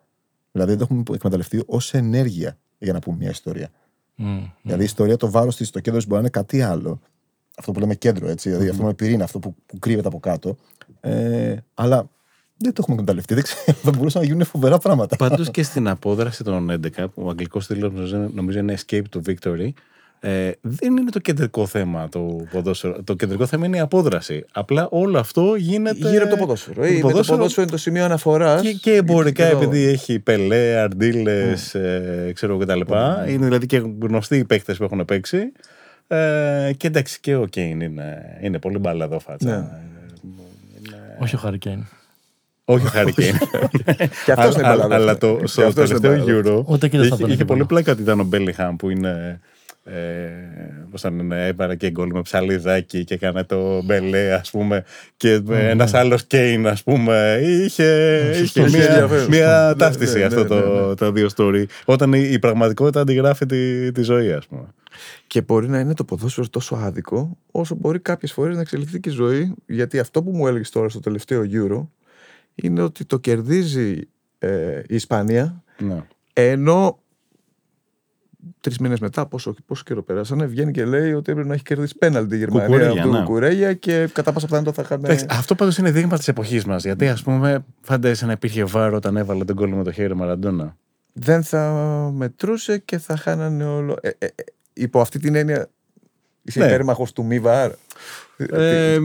Δηλαδή, δεν το έχουμε εκμεταλλευτεί ως ενέργεια για να πούμε μια ιστορία. Μμ. Δηλαδή, η ιστορία, το βάρος της, το κέντρο της μπορεί να είναι κάτι άλλο. Αυτό που λέμε κέντρο, έτσι. Δηλαδή, αυτό που είναι πυρήνα, αυτό που, που κρύβεται από κάτω. Ε, αλλά δεν το έχουμε εκμεταλλευτεί. Δεν ξέρω, θα μπορούσαν να γίνουν φοβερά πράγματα. Πάντως και στην απόδραση των 11, που ο αγγλικός τίτλο νομίζω είναι Escape to Victory, ε, δεν είναι το κεντρικό θέμα το ποδόσφαιρο. Το κεντρικό θέμα είναι η απόδραση. Απλά όλο αυτό γίνεται. Γύρω από το ποδόσφαιρο. Ε, με το ποδόσφαιρο είναι το σημείο αναφοράς. Και, και εμπορικά, επειδή έχει πελέ, αρτίλε, ε, ξέρω εγώ κτλ. Είναι δηλαδή και γνωστοί οι παίκτες που έχουν παίξει. Ε, και εντάξει, και ο Κέιν είναι, είναι πολύ μπάλα εδώ φάτσα. Ναι. Είναι- Όχι ο Χαρικέιν. όχι ο Χάρη Κέιν. Και αυτός είναι Αλλά- μπαλαδός. Αλλά Και το, στο αυτός είναι τελευταίο μπαλαδός. Euro Ούτε και δεν θα είχε, τον είχε είχε πολύ πολύ. πλάκα ότι ήταν ο Μπέλιχαμ που είναι. Ε, πώς θα είναι, έβαλε και γκολ με ψαλιδάκι και έκανε το μπελέ, ας πούμε. Και Ναι. ένας άλλος Κέιν, ας πούμε. Είχε, είχε Είχε μια, ενδιαφέρον. μια Ναι, ταύτιση ναι, αυτό ναι, ναι, το, τα δύο story. Όταν η, η πραγματικότητα αντιγράφει τη, τη ζωή, ας πούμε. Και μπορεί να είναι το ποδόσφαιρο τόσο άδικο, όσο μπορεί κάποιες φορές να εξελιχθεί και η ζωή. Γιατί αυτό που μου έλεγες τώρα στο τελευταίο Euro είναι ότι το κερδίζει ε, η Ισπανία, Ναι. ενώ τρεις μήνες μετά, πόσο, πόσο καιρό περάσανε, βγαίνει και λέει ότι έπρεπε να έχει κερδίσει πέναλτι η Γερμανία Κουκουρέγια, από το ναι. Κουκουρέγια και κατά πάσα πιθανότητα θα είχαν. Εντάξει, αυτό πάντως είναι δείγμα της εποχής μας. Γιατί, ας πούμε, φαντάζεσαι να υπήρχε βάρο όταν έβαλε τον κόλλο με το χέρι Μαραντόνα. δεν θα μετρούσε και θα χάνανε όλο. Ε, ε, ε, υπό αυτή την έννοια είσαι Ναι. υπέρμαχος του μη βαρ. Ε,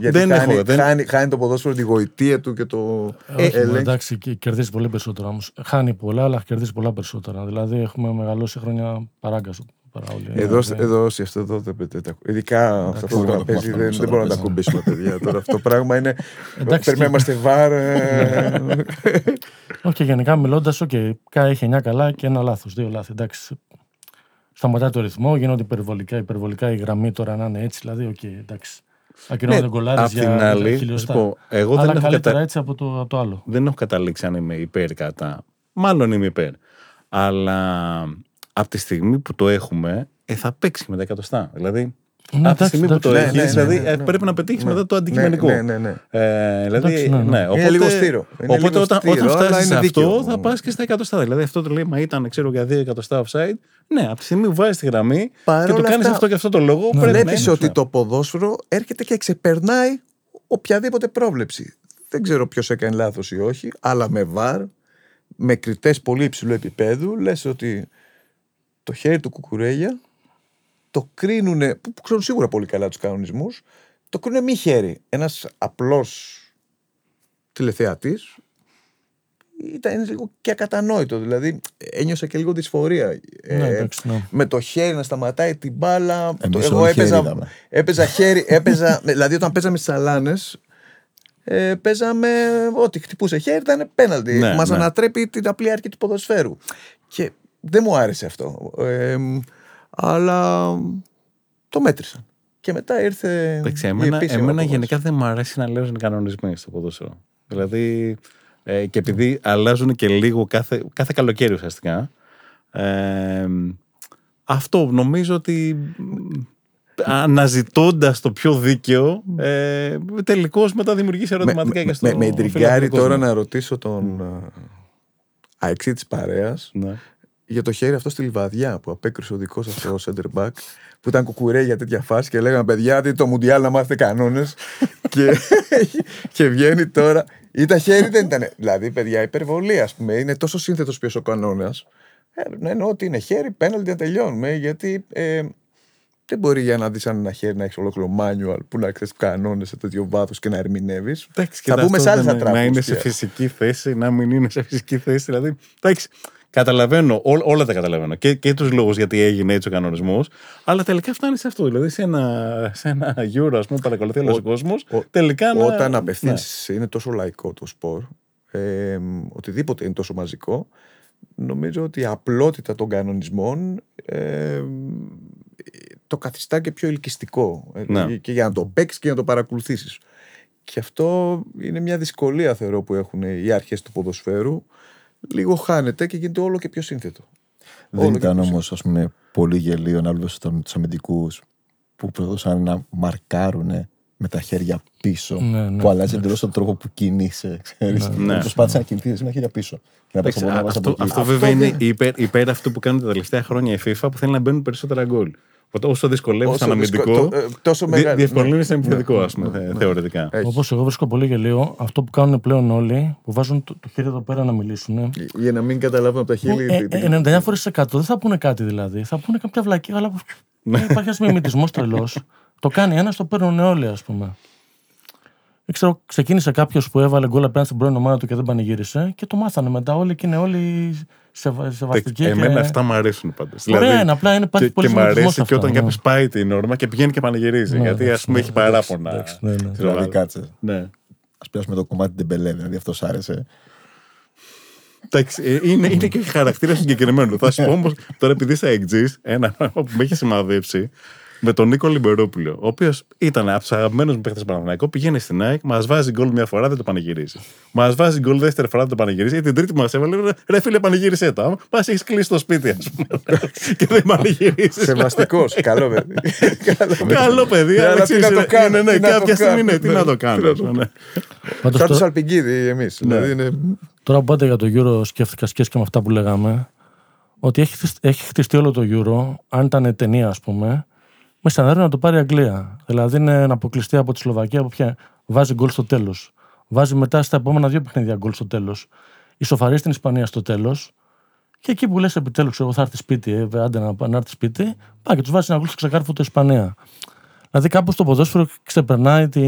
Γιατί δεν χάνει, έχω, δεν- χάνει, χάνει το ποδόσφαιρο τη γοητεία του και το Ε, όχι, έλεγχο. εντάξει, και κερδίζει πολύ περισσότερα όμως. Χάνει πολλά, αλλά κερδίζει πολλά περισσότερα. Δηλαδή έχουμε μεγαλώσει χρόνια παράγκα σου. Παρά όλοι. Εδώ, Δηλαδή, εδώ, όσοι αυτό εδώ δεν, δεν τα Ειδικά σε αυτό το δεν τραπέζι μπορούμε δεν, να δεν μπορούμε να τα το ακουμπήσουμε, παιδιά. Τώρα αυτό το πράγμα είναι. Εντάξει, Πρέπει να και- είμαστε βαρ. ε, Όχι, και γενικά μιλώντας, οκ, okay, έχει 9 καλά και ένα λάθος. Δύο λάθη. Εντάξει. Σταματάει το ρυθμό, γίνονται υπερβολικά, υπερβολικά η γραμμή τώρα να είναι έτσι. Δηλαδή, OK, okay, εντάξει. Ακυρώνονται Ναι, κολλάρε απ' για την άλλη, για να χιλιοστά. σου πω, εγώ Αλλά δεν έχω, καλύτερα κατα... έτσι από το, από το άλλο. δεν έχω καταλήξει αν είμαι υπέρ κατά. Μάλλον είμαι υπέρ. Αλλά από τη στιγμή που το έχουμε, ε, θα παίξει με τα εκατοστά. Δηλαδή, Ναι, από τη εντάξει, στιγμή που εντάξει. το Ναι, έχεις, ναι, ναι, δηλαδή ναι, ε, ναι. πρέπει να πετύχεις Ναι. μετά το ναι, αντικειμενικό. ναι, ναι, ναι. Ε, δηλαδή, Εντάξει, ναι, ναι. ναι, οπότε, λίγο στείρο. Είναι οπότε λίγο όταν, στήρο, όταν αλλά φτάσεις σε είναι αυτό, δίκαιο. θα πας και στα εκατοστά. Δηλαδή, αυτό το λέει, μα ήταν ξέρω, για δύο εκατοστά offside. Ναι, από τη στιγμή που βάζεις τη γραμμή Παρ' και το όλα κάνεις αυτά, αυτό και αυτό το λόγο, Ναι. πρέπει να Βλέπει είναι, ότι ναι. το ποδόσφαιρο έρχεται και ξεπερνάει οποιαδήποτε πρόβλεψη. Δεν ξέρω ποιος έκανε λάθος ή όχι, αλλά με βαρ, με κριτές πολύ υψηλού επίπεδου, λες ότι το χέρι του Κουκουρέγια το κρίνουν, που που ξέρουν σίγουρα πολύ καλά τους κανονισμούς, το κρίνουν μη χέρι. Ένας απλός τηλεθεατής ήταν είναι λίγο και ακατανόητο. Δηλαδή ένιωσα και λίγο δυσφορία. Ναι, Ε, εντάξει, ναι. με το χέρι να σταματάει την μπάλα. Εμείς εγώ όλοι χέρι έπαιζα, είδαμε. έπαιζα χέρι, έπαιζα, δηλαδή όταν παίζαμε στις Αλάνες, ε, παίζαμε ό,τι χτυπούσε χέρι ήταν πέναλτι. Ναι, Μας ναι. ανατρέπει την απλή αρχή του ποδοσφαίρου. Και δεν μου άρεσε αυτό. Ε, αλλά το μέτρησαν. Και μετά ήρθε. Εντάξει, η εμένα, επίσημη εμένα απόφαση. γενικά δεν μου αρέσει να αλλάζουν οι κανονισμοί στο ποδόσφαιρο. Δηλαδή, ε, και επειδή αλλάζουν και λίγο κάθε, κάθε καλοκαίρι ουσιαστικά, ε, αυτό νομίζω ότι αναζητώντας το πιο δίκαιο, ε, τελικώς μετά δημιουργήσει ερωτηματικά με, και στο με, με εντριγκάρει φιλανδικό τώρα κόσμος. να ρωτήσω τον mm. αεξή της παρέας Ναι. Για το χέρι αυτό στη λιβαδιά που απέκρουσε ο δικός σας ο center back που ήταν κουκουρέ για τέτοια φάση και λέγανε παιδιά δείτε το Μουντιάλ να μάθετε κανόνες. και, και βγαίνει τώρα. Ήταν χέρι, δεν ήταν. Δηλαδή, παιδιά, υπερβολή, ας πούμε. Είναι τόσο σύνθετος ποιος ο κανόνας. Ε, να εννοώ ότι είναι χέρι, πέναλτι να τελειώνουμε. Γιατί ε, δεν μπορεί για να δεις αν ένα χέρι να έχεις ολόκληρο manual που να ξέρεις κανόνες σε τέτοιο βάθος και να ερμηνεύεις. Εντάξει, Θα κοίτα, μπούμε αυτό σε άλλε δεν είναι- ατράπε. Να είναι σε φυσική θέση, να μην είναι σε φυσική θέση. Δηλαδή, εντάξει, καταλαβαίνω, ό, όλα τα καταλαβαίνω. Και, και τους λόγους γιατί έγινε έτσι ο κανονισμός. Αλλά τελικά φτάνει σε αυτό. Δηλαδή, σε ένα, σε ένα Euro, ας πούμε, παρακολουθεί όλος ο κόσμος. ο- Τελικά να. Όταν ναι. απευθύνει, είναι τόσο λαϊκό το σπορ, ε, οτιδήποτε είναι τόσο μαζικό, νομίζω ότι η απλότητα των κανονισμών ε, το καθιστά και πιο ελκυστικό. Ε, Ναι. Και για να το παίξεις και να το παρακολουθήσεις. Και αυτό είναι μια δυσκολία θεωρώ που έχουν οι αρχές του ποδοσφαίρου. Λίγο χάνεται και γίνεται όλο και πιο σύνθετο. Δεν Όλο και ήταν πιο όμως, ας πούμε, πολύ γελίο να βλέπει τους αμυντικούς που προσπαθούσαν να μαρκάρουν με τα χέρια πίσω. Ναι, ναι, που αλλάζει ναι. εντελώς τον τρόπο που κινείσαι. Ξέρεις. Ναι. Προσπάθησες να κινηθείς με τα χέρια πίσω. Και να πας Εντάξει, από εδώ, να πας από αυτό, εκεί. αυτό βέβαια είναι υπέρ, υπέρ αυτού που κάνουν τα τελευταία χρόνια η FIFA που θέλει να μπαίνουν περισσότερα γκολ. Οπότε όσο δυσκολεύεις Όσο έναν δυσκο- αμυντικό, το- ε, τόσο δι- μεγάλο- διευκολύνεις ναι. ένα επιθετικό, Ναι, ας πούμε, ναι, θε- ναι. θεωρητικά. Έχει. Όπως εγώ βρίσκω πολύ γελίο, αυτό που κάνουν πλέον όλοι, που βάζουν το, το χέρι εδώ πέρα να μιλήσουν. Για να μην καταλάβουν από τα χείλη. Ε, ε, 99 φορές σε 100 δεν θα πούνε κάτι δηλαδή. Θα πούνε κάποια βλακία, αλλά ε, υπάρχει ένας μιμητισμός τρελός. το κάνει ένας, το παίρνουν όλοι, ας πούμε. Δεν ξέρω, ξεκίνησε κάποιος που έβαλε γκολ απέναντι στην πρώην ομάδα του και δεν πανηγύρισε και το μάθανε μετά όλοι και είναι όλοι σε, σεβαστικοί. Εμένα και... αυτά μου αρέσουν πάντως. Ωραία είναι, απλά είναι και, υπάρχει πολύ και μου μιμητισμός αρέσει και αυτό, όταν ναι. κάποιος πάει την όρμα και πηγαίνει και πανηγυρίζει. Ναι, γιατί ας εντάξει, πούμε ναι, έχει εντάξει, παράπονα. εντάξει, ναι, ναι. Δηλαδή, κάτσε. Ναι. Α πιάσουμε το κομμάτι Ντεμπελέ, δηλαδή αυτό σ' άρεσε. Εντάξει, ε, είναι, είναι και χαρακτήρα συγκεκριμένο. Θα σου πω όμως τώρα, επειδή είσαι εκτζή, ένα πράγμα που με έχει σημαδέψει με τον Νίκο Λιμπερόπουλο, ο οποίος ήταν από τους αγαπημένους μου παίχτε Παναθηναϊκό, πηγαίνει στην ΑΕΚ, μας βάζει γκολ μια φορά, δεν το πανηγυρίζει. Μας βάζει γκολ δεύτερη φορά, δεν το πανηγυρίζει. Και την τρίτη που μας έβαλε, ρε, ρε φίλε, πανηγύρισέ το. Μας έχεις κλείσει το σπίτι, ας πούμε. και δεν πανηγυρίζεις. Σεβαστικός. Καλό παιδί. Καλό παιδί. Καλό παιδί, Ναι, αλλά αλλά τι ξέρεις, να το είναι- κάνω, είναι, ναι, τι να το κάποια στιγμή κάνω. ναι, τι Ναι, να το τι να κάνω. το ναι. Πάντως Σαν το- του Σαλπιγκίδη εμείς. Δηλαδή είναι. Τώρα που πάτε για το Euro, σκέφτηκα σχέση και με αυτά που λέγαμε, ότι έχει, χτισ- έχει χτιστεί όλο το Euro, αν ήταν ταινία, ας πούμε, με σενάριο να το πάρει η Αγγλία. Δηλαδή είναι να αποκλειστεί από τη Σλοβακία που πια βάζει γκολ στο τέλος. Βάζει μετά στα επόμενα δύο παιχνίδια γκολ στο τέλος. Ισοφαρεί στην Ισπανία στο τέλος. Και εκεί που λες επιτέλους, εγώ θα έρθει σπίτι, ε, άντε να, να έρθει σπίτι, πάει και τους βάζει ένα γκολ στο ξεκάρφωτο Ισπανία. Δηλαδή κάπως το ποδόσφαιρο ξεπερνάει τη,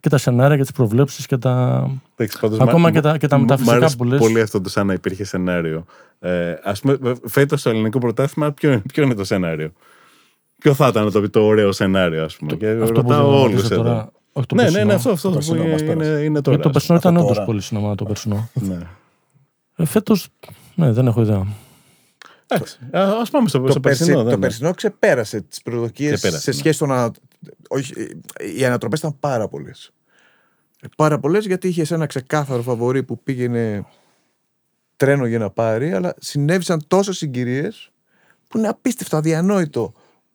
και τα σενάρια και τις προβλέψεις και τα. Εντάξει, πάντως, Ακόμα μα- και τα- και τα μ- μεταφυσικά μ' αρέσει που λες. Πολύ αυτό το σαν να υπήρχε σενάριο. Ε, ας πούμε, φέτος στο ελληνικό πρωτάθλημα, ποιο, ποιο είναι το σενάριο; Ποιο θα ήταν το, το ωραίο σενάριο, ας πούμε. και Αυτό που ρωτάω όλους ρωτήσατε εδώ. τώρα. Όχι το ναι, ναι, περσινό. ναι, αυτό, αυτό Το που περσινό μας είναι, είναι, πέρασε. είναι τώρα. Γιατί το περσινό Αυτό ήταν όντως τώρα. πολύ σινεμά το περσινό. Ναι. Ε, Φέτος, ναι, δεν έχω ιδέα. Εντάξει, α πάμε στο, Το, στο περσι- περσινό. το δεν- περσινό ξεπέρασε τις προσδοκίες Ξεπέρασε, σε ναι. σχέση στο να. Όχι, οι ανατροπές ήταν πάρα πολλές. Πάρα πολλές γιατί είχες ένα ξεκάθαρο φαβορή που πήγαινε τρένο για να πάρει, αλλά συνέβησαν τόσες συγκυρίες που είναι απίστευτο, αδιανόητο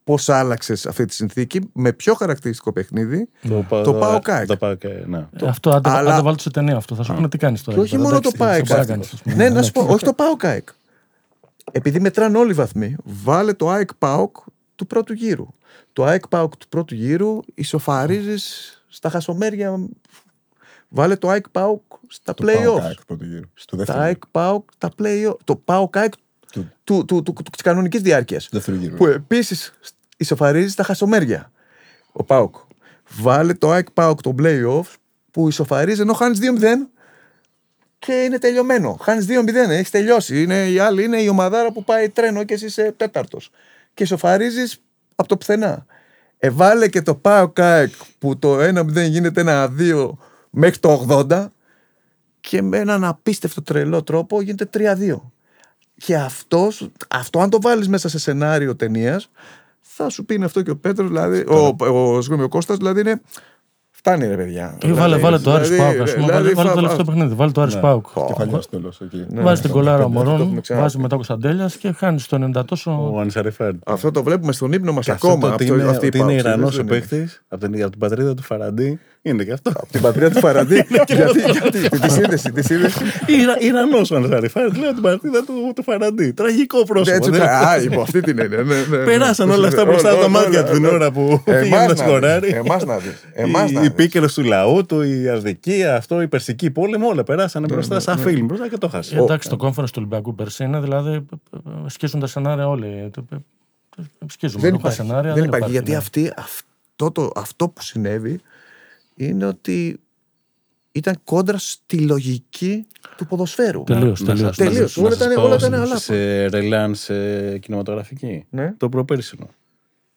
πώς άλλαξες αυτή τη συνθήκη με πιο χαρακτηριστικό παιχνίδι. Το, πα- Το πάω ΚΑΕΚ. Το πάω ΚΑΕΚ, ναι. Ε, αυτό, άντε, αλλά- άντε βάλτε σε ταινία αυτό. Θα σου πούνε τι κάνεις τώρα. Και εκεί όχι πέρα, μόνο το εντάξει, ΠΑΕΚ. τι μπορείς να κάνεις, ας πούμε. Ναι, να σου πω, όχι το ΠΑΟΚ ΑΕΚ. Επειδή μετράνε όλοι οι βαθμοί, βάλε το ΑΕΚ ΠΑΟΚ του πρώτου γύρου. Το ΑΕΚ ΠΑΟΚ του πρώτου γύρου ισοφαρίζεις στα χασομέρια. Βάλε το ΑΕΚ ΠΑΟΚ στα Το πάω play-offs. κάκ πρώτου γύρου. Στο Τα δεύτερο ΑΕΚ γύρο. ΠΑΟΚ τα play-offs. Το ΠΑΟΚ ΑΕΚ Του- του, του, του, του, της κανονικής διάρκειας. Στο δεύτερο γύρο. Που επίσης ισοφαρίζει στα χασομέρια. Ο Πάουκ. Βάλε το ΑΕΚ Πάουκ το playoff που ισοφαρίζει ενώ χάνεις 2-0 και είναι τελειωμένο. Χάνεις 2-0, έχεις τελειώσει. Είναι, η άλλη είναι η ομαδάρα που πάει τρένο και εσύ είσαι τέταρτος. Και ισοφαρίζεις από το πουθενά. Ε, βάλε και το ΠΑΟΚ ΑΕΚ που το 1-0 γίνεται ένα 2 μέχρι το 80 και με έναν απίστευτο τρελό τρόπο γίνεται 3-2. Και αυτός, αυτό αν το βάλεις μέσα σε σενάριο ταινίας, θα σου πει είναι αυτό και ο Πέτρος, δηλαδή. Ο, ο, συγγνώμη, ο Κώστας, δηλαδή είναι. Φτάνει ρε παιδιά. Ή βάλε, Δηλαδή, βάλε το Άρης δηλαδή, Πάουκ. ας πούμε, δηλαδή, Βάλε, βάλε φα- το τελευταίο παιχνίδι. Βάλε το Άρης Ναι. Πάουκ. Κεφαλιά στο τέλος. εκεί. Ναι. Βάζει την κολάρα ο το έχουμε Μωρόν, ξαναπεί. βάζει μετά ο Κωνσταντέλιας και χάνεις το 90 τόσο. Ο Ανσαριφέρντ. Αυτό το βλέπουμε στον ύπνο μας Και αυτό ακόμα. το ότι αυτό- είναι, αυτή η ότι είναι πάυση, Ιρανός δεν ο είναι. παίχτη από την, από την πατρίδα του Φαραντί. Είναι και αυτό. Την πατρίδα του Φαραντί. γιατί, γιατί, τη σύνδεση, τη σύνδεση. Ιρα, Ιρανός ο Ανσαριφέρντ. Λέω την πατρίδα του, του Φαραντί. Τραγικό πρόσωπο. Έτσι, δεν- Α, υπό αυτή την έννοια. ναι, ναι, ναι. Περάσαν όλα αυτά μπροστά από τα μάτια του την ώρα που πήγαινε να σκοράρει. Εμάς να δεις. Εμάς να Η, η δεις. πίκελο του λαού του, η αδικία, αυτό, η περσική πόλεμο, όλα περάσανε μπροστά σαν φιλμ. Μπροστά και το χάσε. Ε, Εντάξει, το conference του Ολυμπιακού πέρσι είναι δηλαδή. ε, ε, Σκίζουν τα σενάρια όλοι. Ε, ε, ε, Σκίζουμε. δεν Δεν υπάρχει, σενάρια. δεν υπάρχει, γιατί ναι. αυτή, αυτό, το, αυτό που συνέβη είναι ότι ήταν κόντρα στη λογική του ποδοσφαίρου. Τελείως. Να σας- Τελείως. να Όλα σας ήταν- πω όλα ήταν σε- αλάφα. Σε ρελάν σε κινηματογραφική. Ναι. Το προπέρσινο.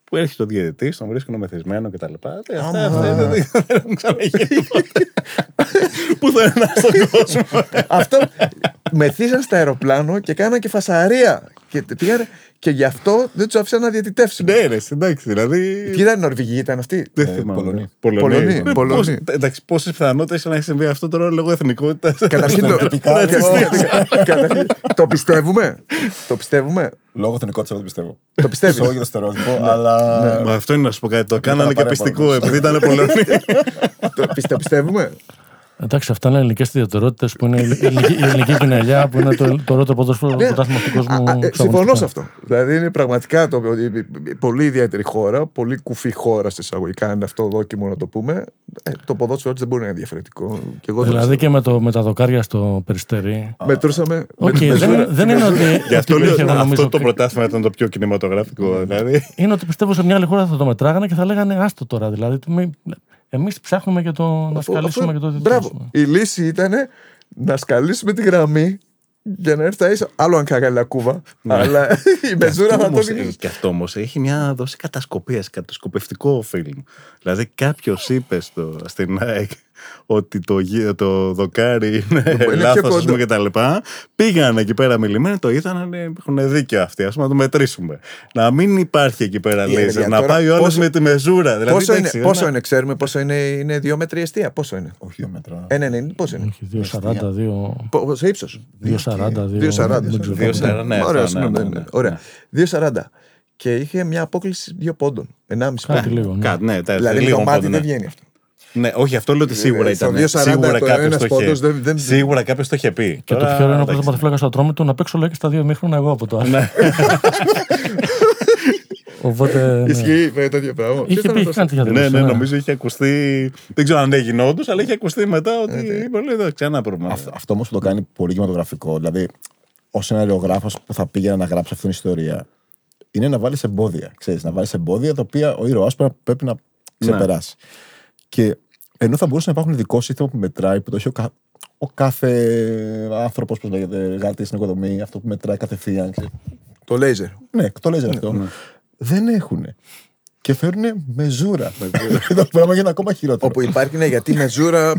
Που έρχεται ο διαιτητής, τον βρίσκουν μεθυσμένο κτλ. Ε, Αυτά Άμα. αυτά δεν δεν έχουν ξαναγίνει ποτέ. Πουθενά στον κόσμο. αυτό, μεθύσαν στο αεροπλάνο και κάναν και φασαρία. Και, πήγανε, και γι' αυτό δεν τους άφησαν να διαιτητεύσουν. Ναι, ρε, εντάξει, δηλαδή. Ποιοι ήταν Νορβηγοί, ήταν αυτοί. Δεν Ε, θυμάμαι. Πολωνοί. Πολωνοί, Ναι, Πολωνοί. πώς- Εντάξει, πόσες πιθανότητες έχει να έχει συμβεί αυτό τώρα λόγω εθνικότητας. Καταρχήν το, Τυπικά, καταρχήν, το πιστεύουμε. Το πιστεύουμε. Λόγω εθνικότητας δεν το πιστεύω. Το πιστεύεις. Όχι για το στερεότυπο, αλλά. Μα αυτό είναι να σου πω κάτι. Το κάνανε και πάρε πιστικό πάνω. επειδή ήταν Πολωνοί. Το πιστε- πιστεύουμε. Εντάξει, αυτά είναι ελληνικές ιδιαιτερότητες που είναι η ελληνική, η ελληνική πινελιά που είναι το, το πρώτο ποδόσφαιρο Ναι. πρωτάθλημα του κόσμου. Α, α, ε, εξαγωνιστικά. Συμφωνώ σε αυτό. Δηλαδή είναι πραγματικά το, πολύ ιδιαίτερη χώρα, πολύ κουφή χώρα σε εισαγωγικά, είναι αυτό δόκιμο να το πούμε. Ε, το ποδόσφαιρο της δεν μπορεί να είναι διαφορετικό. Και εγώ δεν Δηλαδή πιστεύω. και με, το, με τα δοκάρια στο Περιστέρι. Μετρούσαμε. Οκ, με- με δεν, ζούρα. δεν είναι ότι. Γι' αυτό ότι λέω υπήρχε, εγώ νομίζω, αυτό το ότι- πρωτάθλημα ήταν το πιο κινηματογραφικό. Δηλαδή. Είναι ότι πιστεύω σε μια άλλη χώρα θα το μετράγανε και θα λέγανε άστο τώρα. Δηλαδή, εμείς ψάχνουμε και το, να Αφού- σκαλίσουμε αφού- και το Μπράβο. Η λύση ήταν να σκαλίσουμε τη γραμμή για να έρθει τα ίσα. Άλλο αν κάγανε λακκούβα. Αλλά η μεζούρα θα το Όμως, ε, δίνει. Και αυτό όμως έχει μια δόση κατασκοπίας, κατασκοπευτικό φιλμ. Δηλαδή κάποιος είπε στο, στην ΑΕΚ ότι το, γη- το δοκάρι είναι πιο λάθος κοντό. και τα λοιπά. Πήγαν εκεί πέρα μιλημένοι, το είδαν, λένε, έχουν δίκιο αυτοί, ας πούμε, να το μετρήσουμε. Να μην υπάρχει εκεί πέρα Η λέιζερ, ενέργεια να τώρα πάει ο άλλος πόσο- με τη μεζούρα. Δηλαδή, Πόσο είναι, εντάξει, πόσο ένα- είναι, ξέρουμε πόσο είναι, είναι δύο μέτρα η αιστεία. Πόσο είναι; Όχι δύο μέτρα. Ένα 90, πόσο είναι; Όχι, 2,40, Πόσο ύψος; 2,40. 2,40. δεν ξέρω. 2,40, ναι, Ωραία, αυτό, ναι, συγγνώμη, ναι, ναι, ναι. Ωραία. 2,40. Και είχε μια απόκληση δύο πόντων. 1,5 Κάτι πόντων. λίγο. ναι. Κάτι, ναι, τα- Δηλαδή με λίγο το μάτι πόντο, δεν ναι. βγαίνει αυτό. Ναι, όχι, αυτό λέω ότι σίγουρα Ε, στο ήταν. 2,40 Σίγουρα το κάποιος ένας το πόντος είχε. δεν- δεν- Σίγουρα κάποιος το είχε πει. Και το Τώρα, πιο ωραίο είναι που εντάξει. θα φλέγα στο ατρόμι του να παίξω λέει και στα δύο μήχρονα εγώ από το άλλο. Ναι. Οπότε. ναι. Ισχύει με τέτοιο πράγμα. Είχε Ποιος πει, ήταν είχε κάνει αυτός; τέτοια Ναι, δηλώση, ναι, νομίζω είχε ακουστεί. Δεν ξέρω αν έγινε όντως, αλλά είχε ακουστεί μετά ότι. ναι. είπε, λέει, «Εντάξει, ξανά πρόβλημα. Αυτό, αυτό όμως που το κάνει πολύ κινηματογραφικό, δηλαδή ως σεναριογράφος που θα πήγαινε να γράψει αυτήν την ιστορία, είναι να βάλεις εμπόδια. Ξέρεις, να βάλεις εμπόδια τα οποία ο ήρωάς πρέπει να ξεπεράσει. Και ενώ θα μπορούσε να υπάρχουν ειδικό σύστημα που μετράει, που το έχει ο, κα- ο κάθε άνθρωπος, πώς λέγεται, εργάτη στην οικοδομή, αυτό που μετράει κατευθείαν. ξέρεις. Το λέιζερ. Ναι, το λέζερ αυτό. Δεν έχουν. Και φέρνουν μεζούρα. Το πράγμα γίνεται ακόμα χειρότερο. Όπου υπάρχει, ναι, γιατί η μεζούρα ε,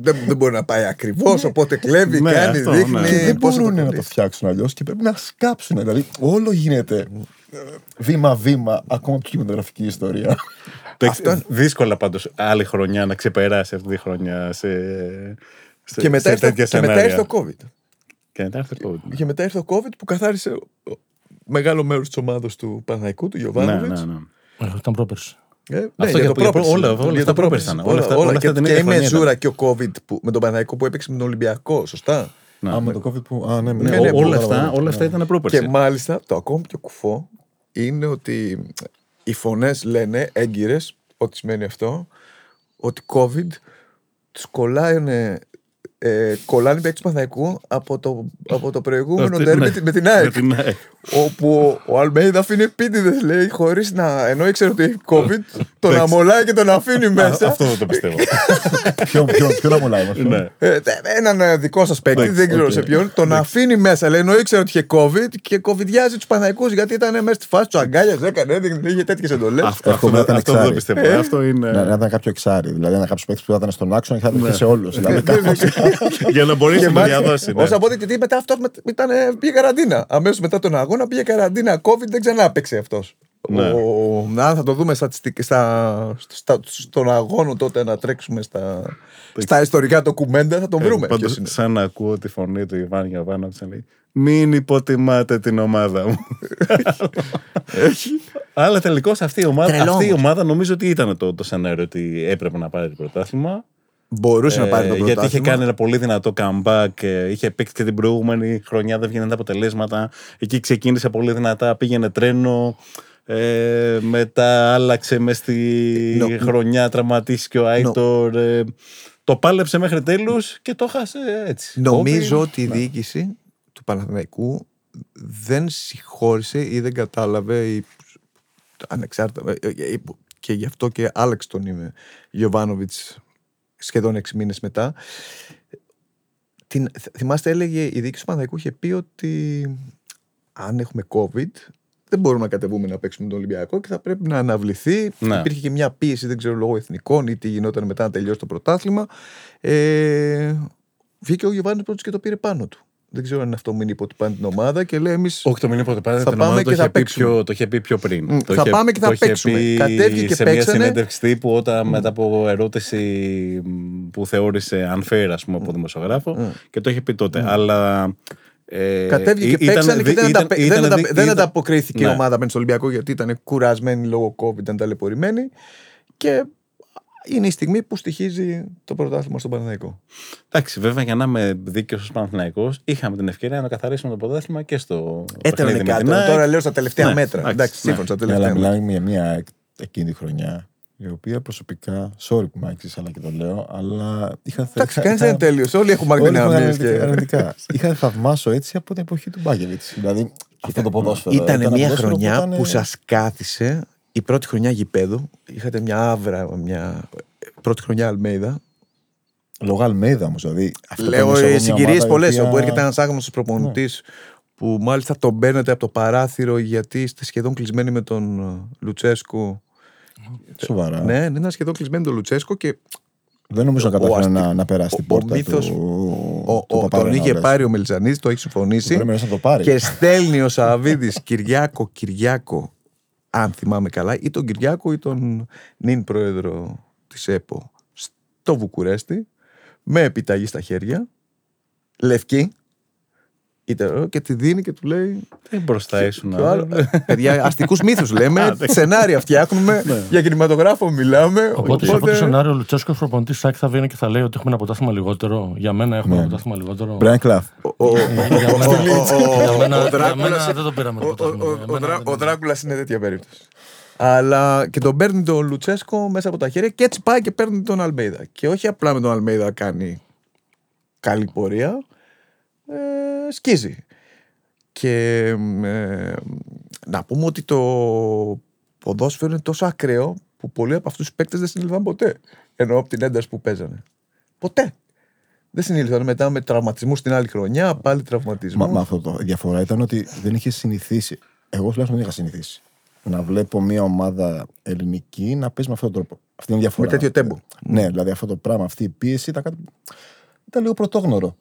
δεν, δεν μπορεί να πάει ακριβώς, οπότε κλέβει, Ναι, κάνεις, αυτό, δείχνεις. ναι. Και δεν πώς θα μπορούν να το κρατήσει. φτιάξουν αλλιώς και πρέπει να σκάψουν. Δηλαδή, όλο γίνεται ε, βήμα-βήμα, ακόμα πιο κινηματογραφική ιστορία. Εντάξει, Δύσκολα πάντως άλλη χρονιά να ξεπεράσει αυτή τη χρονιά σε. σε- Και μετά σε ήρθε τέτοια και μετά σενάρια. ήρθε ο COVID. Και μετά ήρθε το COVID. Και μετά ήρθε ο COVID που καθάρισε μεγάλο μέρος της ομάδας του Παναϊκού, του Ναι, Γιωβάνοβιτς. ναι, ναι. Ε, Ήταν πρόπερση. Ε, ναι, Αυτό για για- το για- πρόπερση. όλα- όλα Για αυτά το πρόπερση πρόπερση. ήταν. Όλα αυτά- όλα αυτά και, την και ίδια η χρονιά μεζούρα και ο COVID που, με τον Παναϊκό που έπαιξε με τον Ολυμπιακό, σωστά. Ναι, Α, ναι. με το COVID που. Α, ναι, Ναι, ναι, ό- ναι, όλα ναι, αυτά, ναι. όλα αυτά ήταν πρόπερση. Και μάλιστα το ακόμη πιο κουφό είναι ότι οι φωνές λένε έγκυρες, ό,τι σημαίνει αυτό, ότι COVID τους κολλάνε. Ε, κολλάνε οι παίκτες του Παναθηναϊκού από το, από το προηγούμενο Αυτή, ντέρμπι ναι. με την Με ΑΕΚ. την ΑΕΚ. όπου ο Αλμέιδα αφήνει επίτηδες, λέει, χωρίς να. ενώ ήξερε ότι έχει COVID, τον Εντάξει. αμολάει και τον αφήνει Α, μέσα. Αυτό δεν το πιστεύω. Ποιον, ποιον, ποιον αμολάει αυτό. Ναι. Ε, τε- έναν ε, δικό σας παίκτη, Εντάξει, δεν ξέρω οκ. σε ποιον, τον αφήνει μέσα. Λέει, ενώ ήξερε ότι είχε COVID και κοβιδιάζει τους Παναϊκού γιατί ήταν μέσα στη φάση τους αγκάλια, έκανε, έδειχνε, είχε τέτοιες εντολές. Αυτό Εύχομαι αυτό να ήταν αυτό δεν το εξάρι. πιστεύω. Αυτό είναι. Να, να ήταν κάποιο εξάρι. Δηλαδή, να κάποιος παίκτης που θα ήταν στον άξονα και θα ήταν σε όλους. Δηλαδή, κάπως- Για να μπορέσει να το διαδώσει. ναι. Όσο από ό,τι γιατί μετά αυτό ήταν, ε, πήγε καραντίνα. Αμέσως μετά τον αγώνα πήγε καραντίνα. COVID δεν ξανά παίξε αυτός. Ναι. Αν θα το δούμε στατιστικ- στα, στα, στον αγώνα τότε να τρέξουμε στα, στα ιστορικά ντοκουμέντα θα τον βρούμε. Ε, Πάντως, ποιος είναι. σαν να ακούω τη φωνή του Ιβάν Γιαβάνοβιτς να λέει Μην υποτιμάτε την ομάδα μου. Αλλά τελικώς αυτή, η ομάδα, Τρελό αυτή η όμως. ομάδα νομίζω ότι ήταν το, το σενάριο ότι έπρεπε να πάρει το πρωτάθλημα. Μπορούσε να πάρει το Ε, πρωτάθλημα. γιατί είχε κάνει ένα πολύ δυνατό comeback. ε, Είχε παίξει και την προηγούμενη χρονιά, δεν βγαίνουν τα αποτελέσματα. Εκεί ξεκίνησε πολύ δυνατά, πήγαινε τρένο. Ε, μετά άλλαξε μες στη Νο- χρονιά, τραυματίστηκε ο Άιτορ. ε, το πάλεψε μέχρι τέλους και το χάσε έτσι. Νομίζω COVID, ότι η διοίκηση του Παναθηναϊκού δεν συγχώρησε ή δεν κατάλαβε ή, ανεξάρτητα ε, ε, ε, και γι' αυτό και άλλαξε τον είμαι Γιωβάνοβιτς σχεδόν έξι μήνες μετά την, θ- θυμάστε έλεγε η διοίκηση του Παναθηναϊκού είχε πει ότι αν έχουμε COVID δεν μπορούμε να κατεβούμε να παίξουμε τον Ολυμπιακό και θα πρέπει να αναβληθεί. Ναι. Υπήρχε και μια πίεση, δεν ξέρω λόγω εθνικών ή τι γινόταν μετά να τελειώσει το πρωτάθλημα. Ε, βγήκε ο Γιωβάνη πρώτος και το πήρε πάνω του. Δεν ξέρω αν είναι αυτό μήνυμα ότι πάνε την ομάδα και λέει εμείς. Όχι, το μήνυμα που πάνε Θα την πάμε ομάδα και το θα είχε, πει παίξουμε. πιο, το είχε πει πιο πριν. Μμ, Το θα είχε- πάμε και θα το είχε παίξουμε. πει Κατέβηκε και σε παίξανε. μια συνέντευξη τύπου όταν μετά από ερώτηση μ, που θεώρησε unfair ας πούμε, από δημοσιογράφο και το είχε πει τότε. Αλλά. Ε, Κατέβηκε και ήταν- παίξανε και δεν, ήταν- ανταπε- ήταν- δεν, αντα- ήταν- δεν ανταποκρίθηκε η Ναι. ομάδα με στον Ολυμπιακό γιατί ήταν κουρασμένη λόγω COVID, ήταν ταλαιπωρημένη. Και είναι η στιγμή που στοιχίζει το πρωτάθλημα στον Παναθηναϊκό. Εντάξει, βέβαια για να είμαι δίκαιος ως Παναθηναϊκός είχαμε την ευκαιρία να καθαρίσουμε το πρωτάθλημα και στο. Έτερνε παιχνίδι με κάτω. την ΑΕΚ. Τώρα λέω στα τελευταία Ναι, μέτρα. εντάξει, Εντάξει, ναι. σύμφωνα στα Ναι, τελευταία αλλά μέτρα. μιλάμε για μια εκ- εκείνη τη χρονιά η οποία προσωπικά, sorry που με άξιζε, αλλά και το λέω, αλλά είχα Εντάξει, είχα- κανείς δεν είναι τέλειος. Όλοι έχουμε Όλοι έχουν αδυναμίε. αρνητικά- αρνητικά. Είχα θαυμάσω έτσι από την εποχή του Μπάγκεβιτς. Δηλαδή αυτό το ποδόσφαιρο. Ήταν ένα μια ποδόσφαιρο χρονιά ήταν- που σας κάθισε η πρώτη χρονιά γηπέδου. Είχατε μια άβρα, μια πρώτη χρονιά Αλμέιδα. Λόγω Αλμέιδα όμως. Δηλαδή, αυτό το Λέω μέσα από μια συγκυρίες ομάδα η πολλές. οποία- Όπου έρχεται ένας άγνωστος προπονητής που μάλιστα τον παίρνετε από το παράθυρο γιατί είστε σχεδόν κλεισμένοι με τον ε, Λουτσέσκο. Σοβαρά. Ναι, ναι, ήταν σχεδόν κλεισμένοι με τον Λουτσέσκο και Δεν νομίζω να Ο κατάφερε αστυ- να, να περάσει την ο- ο πόρτα μύθος- του. ο, του ο, τον Παπαρένα, είχε βρες. πάρει ο Μελισανίδη, το έχει συμφωνήσει. Πρέπει να το πάρει. Και στέλνει ο Σαββίδης Κυριάκο Κυριάκο, αν θυμάμαι καλά, ή τον Κυριάκο ή τον νυν πρόεδρο της ΕΠΟ στο Βουκουρέστι, με επιταγή στα χέρια, λευκή, είτε, και τη δίνει και του λέει. Δεν μπροστά ήσουν. το άλλο. Παιδιά, αστικούς μύθους λέμε, σενάρια φτιάχνουμε, για κινηματογράφο μιλάμε. Οπότε σε αυτό το σενάριο ο Λουτσέσκος προπονητής Σάκ θα βγαίνει και θα λέει ότι έχουμε ένα πρωτάθλημα λιγότερο. Για μένα έχουμε ένα πρωτάθλημα λιγότερο. Μπρέν Κλαφ. ο- ο- Για μένα- για μένα- ο για Δράκουλας- μένα δεν το πήραμε το Ο- ο- πρωτάθλημα. ο- Για ο μένα Δρά- δεν- Ο Δράκουλας είναι τέτοια περίπτωση. Αλλά και τον παίρνει τον Λουτσέσκο μέσα από τα χέρια και έτσι πάει και παίρνει τον Αλμέιδα. Και όχι απλά με τον Αλμέιδα κάνει καλή πορεία, ε, σκίζει. Και ε, να πούμε ότι το ποδόσφαιρο είναι τόσο ακραίο που πολλοί από αυτούς τους παίκτες δεν συνήλθαν ποτέ. Ενώ από την ένταση που παίζανε. Ποτέ. Δεν συνήλθαν μετά με τραυματισμούς την άλλη χρονιά, πάλι τραυματισμούς. Μα, μα αυτό το η διαφορά ήταν ότι δεν είχε συνηθίσει. Εγώ τουλάχιστον δεν είχα συνηθίσει. Να βλέπω μια ομάδα ελληνική να παίζει με αυτόν τον τρόπο. Αυτή είναι η διαφορά. Με τέτοιο τέμπο. Ναι, δηλαδή αυτό το πράγμα, αυτή η πίεση ήταν κάτι. ήταν λίγο πρωτόγνωρο.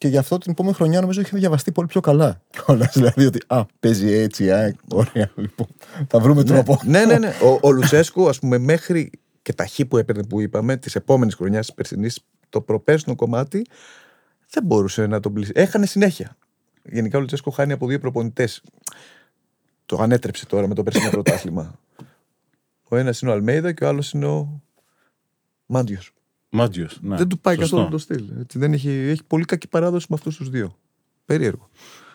Και γι' αυτό την επόμενη χρονιά νομίζω είχε διαβαστεί πολύ πιο καλά. Κιόλας. Δηλαδή ότι α, παίζει έτσι, α, ωραία, λοιπόν. Θα βρούμε τρόπο. ναι, ναι, ναι. Ο, ο Λουτσέσκου, ας πούμε, μέχρι και τα χ που έπαιρνε που είπαμε, της επόμενης χρονιάς της περσινής, το προπέρσινο κομμάτι, δεν μπορούσε να τον πλήσει. Έχανε συνέχεια. Γενικά ο Λουτσέσκου χάνει από δύο προπονητές. Το ανέτρεψε τώρα με το περσινό πρωτάθλημα. Ο ένας είναι ο Αλμέιδα και ο άλλος είναι ο Μάντιος. Μάτζιο. Ναι. δεν του πάει Σωστό. καθόλου το στυλ. Έτσι, δεν έχει, έχει πολύ κακή παράδοση με αυτούς τους δύο. Περίεργο.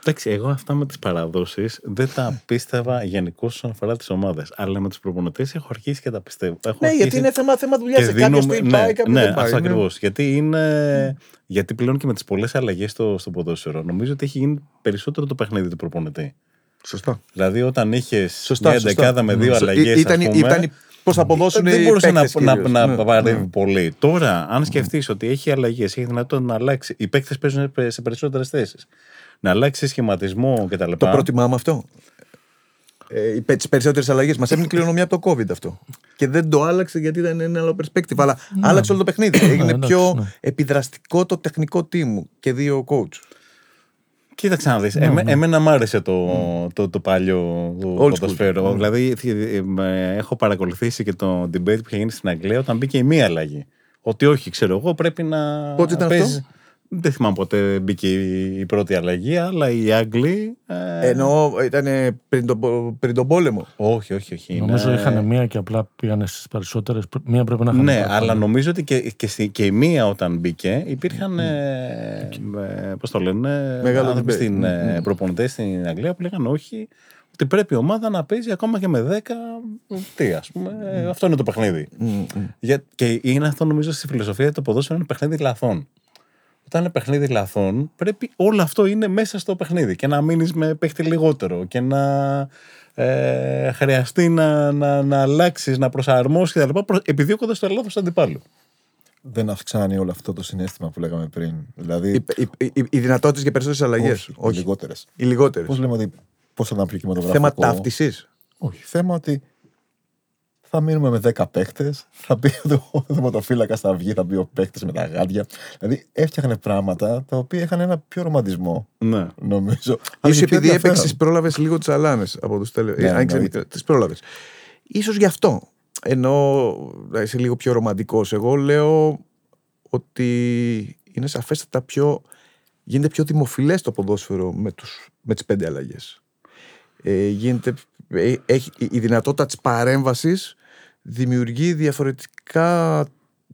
Εντάξει, εγώ αυτά με τις παραδόσεις δεν τα πίστευα γενικώς όσον αφορά τις ομάδες. Αλλά με τους προπονητές έχω αρχίσει και τα πιστεύω. Έχω Ναι, γιατί αρχίσει είναι θέμα, θέμα δουλειάς. και Κάποιο δίνω- του ναι, πάει, κάποιο ναι, δεν πάει. αυτό Ναι. ακριβώς. Γιατί, είναι... γιατί πλέον και με τις πολλές αλλαγές στο, στο ποδόσφαιρο, νομίζω ότι έχει γίνει περισσότερο το παιχνίδι του προπονητή. Σωστά. Δηλαδή, όταν είχες Σωστά, μια σωστά. δεκάδα με δύο Σω- αλλαγές. Ήταν, ήταν πώς θα αποδώσουν δεν οι μπορούσε να, παίκτες να, κυρίως. να Ναι, παρεύει ναι. πολύ. Τώρα, αν σκεφτείς ότι έχει αλλαγές, έχει δυνατότητα να αλλάξει. Οι παίκτες παίζουν σε περισσότερες θέσεις. Να αλλάξει σχηματισμό κτλ. Το προτιμάμε αυτό; Ε, τις περισσότερες αλλαγές. Μας έμεινε κληρονομιά από το COVID αυτό. Και δεν το άλλαξε γιατί ήταν ένα άλλο perspective. Αλλά άλλαξε όλο το παιχνίδι. Έγινε εντάξει, πιο ναι. επιδραστικό το τεχνικό team και δύο coach. Κοίταξε να δεις. Ναι, Εμέ- Εμένα μ' άρεσε το, το, το παλιό το Old school. ποδοσφαίρο. Δηλαδή, ε, ε, έχω παρακολουθήσει και το debate που είχε γίνει στην Αγγλία όταν μπήκε η μία αλλαγή. Ότι όχι, ξέρω εγώ, πρέπει να. Πότε ήταν παίζεις- αυτό; Δεν θυμάμαι πότε μπήκε η η πρώτη αλλαγή, αλλά οι Άγγλοι. ε, Ενώ ήταν πριν, τον πο- πριν τον πόλεμο. Όχι, όχι, όχι. Νομίζω είναι- είχαν μία και απλά πήγανε στις περισσότερες. Μία πρέπει να είχαν. Ναι, παραπάνω. αλλά νομίζω ότι και, και, στη- και η μία όταν μπήκε υπήρχαν. Ε, ε, πώς το λένε. Μεγάλο άνθρωποι debate. στην ε, προπονητές στην Αγγλία που λέγανε όχι. Ότι πρέπει η ομάδα να παίζει ακόμα και με 10. Τι, ας πούμε. ε, Αυτό είναι το παιχνίδι. Για, και είναι αυτό νομίζω στη φιλοσοφία το ποδόσφαιρο είναι παιχνίδι λαθών. Όταν είναι παιχνίδι λαθών, πρέπει όλο αυτό είναι μέσα στο παιχνίδι και να μείνεις με παίχτη λιγότερο και να ε, χρειαστεί να, να, να αλλάξεις, να προσαρμόσεις κτλ. Επιδιώκοντας το λάθος αντιπάλου. Δεν αυξάνει όλο αυτό το συνέστημα που λέγαμε πριν. Δηλαδή. Οι, οι, οι, οι δυνατότητες για περισσότερες αλλαγές. όχι, όχι. λιγότερες. Οι λιγότερες. Πώς λέμε ότι. Πώς θα ήταν πιο κινηματογραφικό; Θέμα ταύτισης. Όχι. Θέμα ότι θα μείνουμε με 10 παίχτες. Θα μπει ο θεματοφύλακα, θα βγει, θα μπει ο παίχτης με τα γάντια. Δηλαδή έφτιαχνε πράγματα τα οποία είχαν ένα πιο ρομαντισμό, Ναι. νομίζω. Ίσως και πιο επειδή ενδιαφέρον. έπαιξες, πρόλαβες λίγο τις αλάνες από τους τελε... Ναι, ε, αν ξέρεις, εννοείται. τις πρόλαβες. Ίσως γι' αυτό. Ενώ να είσαι λίγο πιο ρομαντικός. Εγώ λέω ότι είναι σαφέστατα πιο. Γίνεται πιο δημοφιλές το ποδόσφαιρο με, τους, με τις πέντε αλλαγές. Ε, γίνεται, ε, έχει, η δυνατότητα της παρέμβασης δημιουργεί διαφορετικά,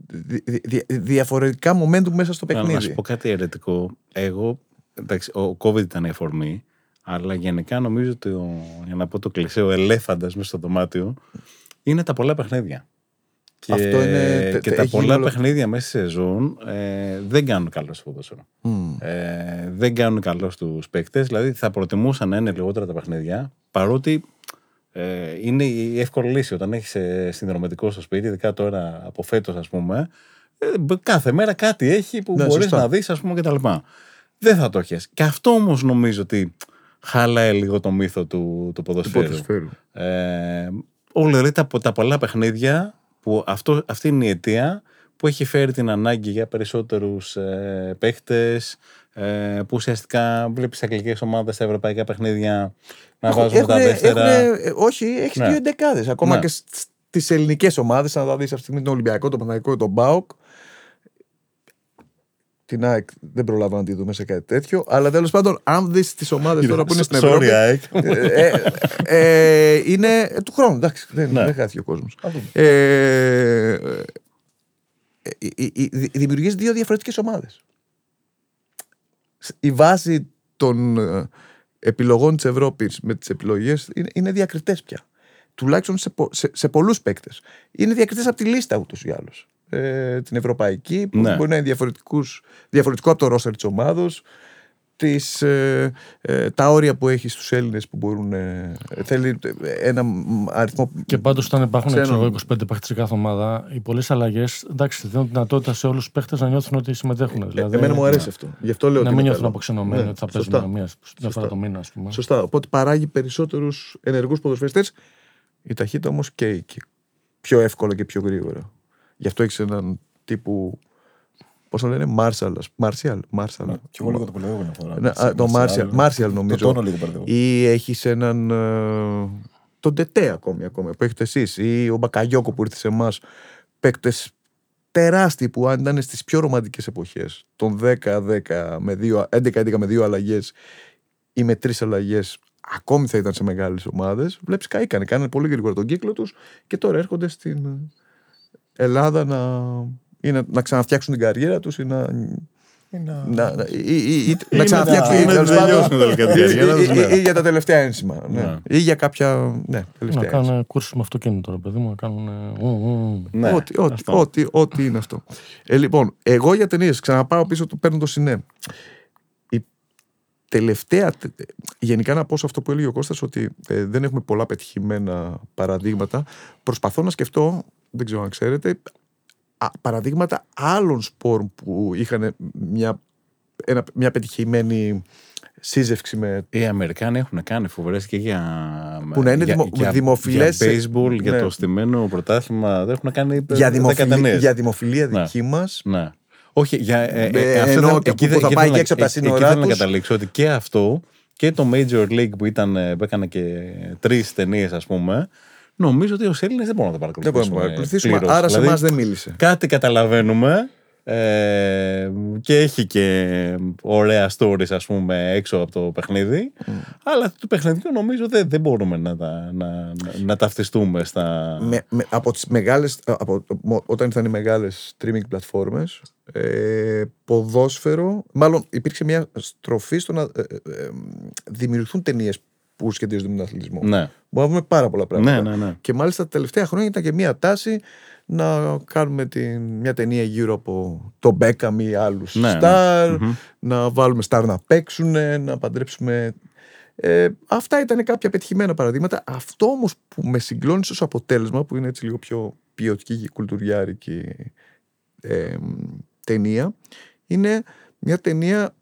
δι- δι- δι- διαφορετικά momentum μέσα στο Να, να σου παιχνίδι. πω κάτι αιρετικό. Εγώ, εντάξει, ο COVID ήταν η αφορμή, αλλά γενικά νομίζω ότι, ο, για να πω το κλεισέ, ο ελέφαντας μέσα στο δωμάτιο είναι τα πολλά παιχνίδια. Και, Αυτό είναι- τε- και τε- τα έχει πολλά όλο- παιχνίδια μέσα στη σεζόν ε, δεν κάνουν καλό στο ποδόσφαιρο. Μμ. Ε, δεν κάνουν καλό στους παίκτες. Δηλαδή θα προτιμούσαν να είναι λιγότερα τα παιχνίδια, παρότι ε, είναι η εύκολη λύση. Όταν έχεις συνδρομητικό στο σπίτι, ειδικά τώρα από φέτος, ας πούμε, ε, κάθε μέρα κάτι έχει που Ναι, μπορείς σωστά. να δεις, ας πούμε, κτλ. Δεν θα το έχεις. Και αυτό όμως νομίζω ότι χαλάει λίγο το μύθο του, του Του ποδοσφαίρου. ποδοσφαίρου. Ε, όλα δηλαδή, τα, τα πολλά παιχνίδια που αυτό, αυτή είναι η αιτία που έχει φέρει την ανάγκη για περισσότερους ε, παίχτες ε, που ουσιαστικά βλέπεις αγγλικές ομάδες στα ευρωπαϊκά παιχνίδια να Έχουν- βάζουν τα έχουνε- δεύτερα. έχουνε- ε, όχι, έχεις Ναι. δύο εντεκάδε. Ακόμα Ναι. και στι ελληνικές ομάδες, αν θα δεις αυτή τη στιγμή τον Ολυμπιακό, τον Παναγικό, τον Μπάουκ. Την ΑΕΚ δεν προλάβα να τη δούμε σε κάτι τέτοιο. Αλλά τέλος πάντων, αν δεις τις ομάδες τώρα που είναι στην Sorry, Ευρώπη. ΑΕΚ. ε, ε, ε, είναι ε, του χρόνου, εντάξει. Δεν, Ναι. δεν χάθηκε ο κόσμος. Θα δούμε. Ε, δημιουργείς δύο διαφορετικές ομάδες. Η βάση των ε, επιλογών της Ευρώπης με τις επιλογές είναι, είναι διακριτές πια. Τουλάχιστον σε, πο- σε, σε πολλούς παίκτες. Είναι διακριτές από τη λίστα ούτως ή άλλως. Ε, την ευρωπαϊκή που Ναι. μπορεί να είναι διαφορετικούς, διαφορετικό από το ρόστερ της ομάδος τις, ε, ε, τα όρια που έχει στους Έλληνες που μπορούν ε, θέλει ένα μ, αριθμό Και πάντως, όταν υπάρχουν Ξένων. ξέρω, εγώ, 25 παίχτες σε κάθε ομάδα, οι πολλές αλλαγές εντάξει, δίνουν δυνατότητα σε όλους τους παίχτες να νιώθουν ότι συμμετέχουν. Δηλαδή, Ε, Εμένα μου αρέσει αυτό. Γι' αυτό λέω Να ότι μην είναι νιώθουν καλό. αποξενωμένοι Ναι, ότι θα παίζουν σωστά. μία, μια φορά το μήνα, ας πούμε. Σωστά. Οπότε παράγει περισσότερους ενεργούς ποδοσφαιριστές Η ταχύτητα όμως καίει και πιο εύκολα και πιο γρήγορα. Γι' αυτό έχεις έναν τύπου. Πώς το λένε, Μάρσαλ. Μάρσιαλ. Μάρσαλ. Ναι, Κι εγώ λίγο το μπερδεύω μια φορά. Ναι, α, το Μάρσιαλ. Μάρσιαλ νομίζω. Το τόνο λίγο μπερδεύω. Ή έχεις έναν. ε, τον Τετέ ακόμη, ακόμη που έχετε εσείς. Ή ο Μπακαγιώκο που ήρθε σε εμάς. Παίκτε τεράστιοι που αν ήταν στις πιο ρομαντικές εποχές, των 10-10 με 2, 11-11 με δύο αλλαγές ή με τρεις αλλαγές, ακόμη θα ήταν σε μεγάλες ομάδες. Βλέπεις καήκανε. Κάνανε πολύ γρήγορα τον κύκλο τους και τώρα έρχονται στην Ελλάδα να, ή να, να ξαναφτιάξουν την καριέρα τους ή να. Είναι Να, να, ή, ή- ή- να να- ξαναφτιάξουν ή ή, να τέλος πάντων, τελειώσουν τελικά την καριέρα τους, ή- ή- ναι. ή για τα τελευταία ένσημα. Ναι. Ναι. Ή για κάποια. Ναι, Να τελευταία ένσημα. κάνουν κούρσο με αυτοκίνητο, ρε παιδί μου, να κάνουν. ου, ου. Ναι, ό,τι, ό,τι, αυτό. ό,τι, ό,τι είναι αυτό. Ε, λοιπόν, εγώ για ταινίες, ξαναπάω πίσω, το παίρνω το σινέ. Η τελευταία. τε- Γενικά να πω σε αυτό που έλεγε ο Κώστας ότι ε, δεν έχουμε πολλά πετυχημένα παραδείγματα. Προσπαθώ να σκεφτώ, δεν ξέρω αν ξέρετε, α, παραδείγματα άλλων σπορ που είχαν μια, ένα, μια πετυχημένη σύζευξη με Οι Αμερικάνοι έχουν κάνει φοβερές και για. Που να είναι για, δημο- για, δημοφιλές σε- Για baseball, για ναι. το στημένο πρωτάθλημα. Δεν έχουν κάνει. για, δέκα δημοφιλία, ταινίες. για δημοφιλία Ναι. δική μας Ναι. Όχι, για. Ε, Ε, ε, αυτό εννοώ ήταν- ότι εκεί που δεν- θα εκεί πάει ήθελα και έξω από τα να- σύνορά εκεί ήθελα να τους. καταλήξω ότι και αυτό και το Major League που, ήταν, ε, που έκανε και τρεις ταινίες, ας πούμε. Νομίζω ότι ως Έλληνες δεν μπορούμε να τα Δεν μπορούμε να παρακολουθήσουμε. παρακολουθήσουμε. πλήρως. Άρα σε Δηλαδή, εμάς δεν μίλησε. Κάτι καταλαβαίνουμε ε, και έχει και ωραία stories ας πούμε έξω από το παιχνίδι αλλά του παιχνιδιού νομίζω δεν, δεν μπορούμε να, τα, να, να, να ταυτιστούμε στα... Με, με, από τις μεγάλες, από, μο- όταν ήρθαν οι μεγάλες streaming πλατφόρμες ε, ποδόσφαιρο μάλλον υπήρξε μια στροφή στο να ε, ε, ε, δημιουργηθούν ταινίες που σχετίζονται με τον αθλητισμό. Ναι, Μπορούμε να πούμε πάρα πολλά πράγματα. ναι, ναι, ναι. Και μάλιστα τα τελευταία χρόνια ήταν και μια τάση να κάνουμε την, μια ταινία γύρω από τον Μπέκαμ ή άλλους Ναι, ναι. στάρ, Μμμ. να βάλουμε στάρ να παίξουν, να παντρέψουμε. Ε, αυτά ήταν κάποια πετυχημένα παραδείγματα. Αυτό όμως που με συγκλώνει ως αποτέλεσμα, που είναι έτσι λίγο πιο ποιοτική και κουλτουριάρικη ε, ταινία, είναι μια ταινία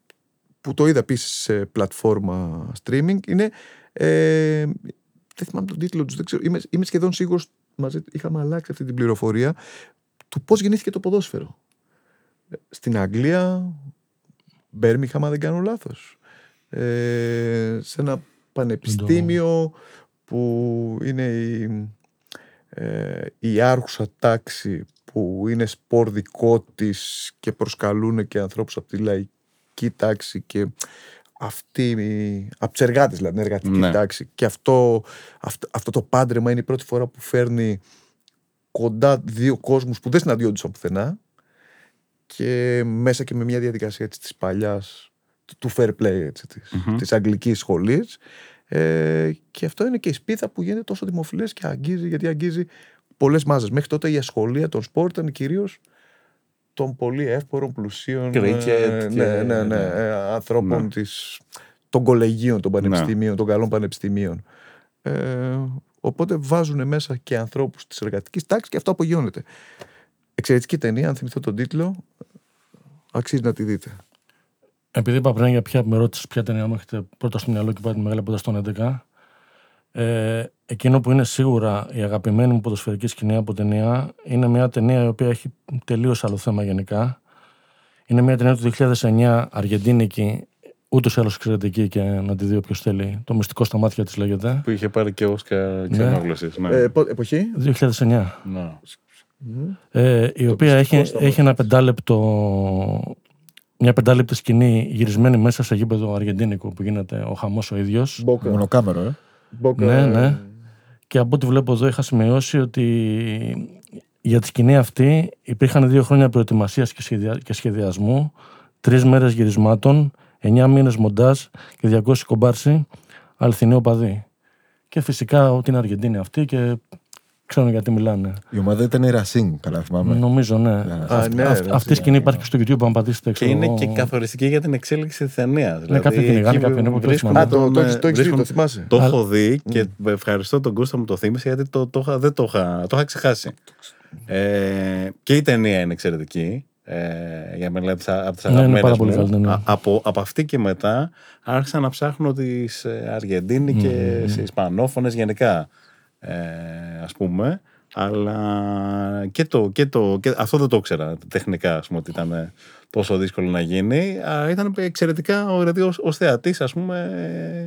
που το είδα επίσης σε πλατφόρμα streaming. Είναι. Ε, δεν θυμάμαι τον τίτλο τους, δεν ξέρω. Είμαι, είμαι σχεδόν σίγουρος μαζί του είχαμε αλλάξει αυτή την πληροφορία του πώς γεννήθηκε το ποδόσφαιρο. Ε, Στην Αγγλία, Μπέρμιχαμ, αν δεν κάνω λάθος. Ε, σε ένα πανεπιστήμιο που είναι η, ε, η άρχουσα τάξη που είναι σπορ δικό της και προσκαλούν και ανθρώπους από τη λαϊκή τάξη και αυτή, από τους εργάτες δηλαδή, την εργατική Ναι. τάξη. Και αυτό, αυτό, αυτό το πάντρεμα είναι η πρώτη φορά που φέρνει κοντά δύο κόσμους που δεν συναντιόντουσαν πουθενά και μέσα και με μια διαδικασία έτσι, της παλιάς, του- του fair play έτσι, της, Μμμ. της αγγλικής σχολής ε, και αυτό είναι και η σπίθα που γίνεται τόσο δημοφιλές και αγγίζει γιατί αγγίζει πολλές μάζες. Μέχρι τότε η ασχολία των σπορ ήταν κυρίως των πολύ εύπορων, πλουσίων Κρίκετ ε, και- ναι, ναι, ναι, ε, ανθρώπων Ναι. της, των κολεγίων, των πανεπιστημίων, των καλών πανεπιστημίων. Ε, οπότε βάζουν μέσα και ανθρώπους της εργατικής τάξης και αυτό απογειώνεται. Εξαιρετική ταινία, αν θυμηθώ τον τίτλο, αξίζει να τη δείτε. Επειδή είπα πριν για ποια με ρώτησες ποια ταινία μου έχετε πρώτα στο μυαλό και πάτε μεγάλη πόντα στον 11. Ε, εκείνο που είναι σίγουρα η αγαπημένη μου ποδοσφαιρική σκηνή από ταινία είναι μια ταινία η οποία έχει τελείως άλλο θέμα γενικά. Είναι μια ταινία του 2009 Αργεντίνικη, ούτως ή άλλως εξαιρετική και να τη δει όποιος θέλει. Το μυστικό στα μάτια της λέγεται. Που είχε πάρει και Όσκα ξενόγλωσσης. Ναι. Ε, πο- εποχή; 2009. Ναι. Ε, η οποία έχει, μυστικό στα έχει ένα πεντάλεπτο, μια πεντάλεπτη σκηνή γυρισμένη μέσα σε γήπεδο αργεντίνικο που γίνεται ο χαμός ο ίδιος. Μπόκα. Μονοκάμερο, ε. Μπόκα, Ναι, ε, ναι. Και από ό,τι βλέπω εδώ είχα σημειώσει ότι για τη σκηνή αυτή υπήρχαν δύο χρόνια προετοιμασίας και, σχεδια... και σχεδιασμού, τρεις μέρες γυρισμάτων, εννιά μήνες μοντάζ και 200 κομπάρσι αληθινή οπαδοί. Και φυσικά ότι είναι Αργεντίνη αυτή και ξέρουν γιατί μιλάνε. Η ομάδα ήταν η Racing, καλά θυμάμαι. Νομίζω, ναι. Α, Αυτή- ναι, αυ- ρε, αυτή η σκηνή υπάρχει και στο YouTube, αν πατήσετε. Και ξέρω είναι εγώ. και καθοριστική για την εξέλιξη της ταινίας. Δηλαδή, κάποιοι κυνηγάνε, εκεί κάποιοι είναι, ποτέ βρίσκουν θυμάμαι. Α, το, τον, το, ε, έχεις- το έχεις δει, βρίσκουν- το θυμάσαι. Το έχω δει και ευχαριστώ τον Κώστα μου το θύμισε γιατί το, το, είχα- δεν το είχα, το είχα ξεχάσει. Ε, και η ταινία είναι εξαιρετική. Ε, για μένα από τις, από τις Ναι, είναι αγαπημένες πάρα πολύ μου. καλή ταινία. Α- από, από αυτή και μετά άρχισα να ψάχνω τις ε, Αργεντίνοι και Μμμ. mm. Ισπανόφωνες γενικά ε, ας πούμε αλλά και, το, και, το, και αυτό δεν το ήξερα τεχνικά ας πούμε ότι ήταν ε, τόσο δύσκολο να γίνει Α, ήταν εξαιρετικά δηλαδή ως, ως θεατής ας πούμε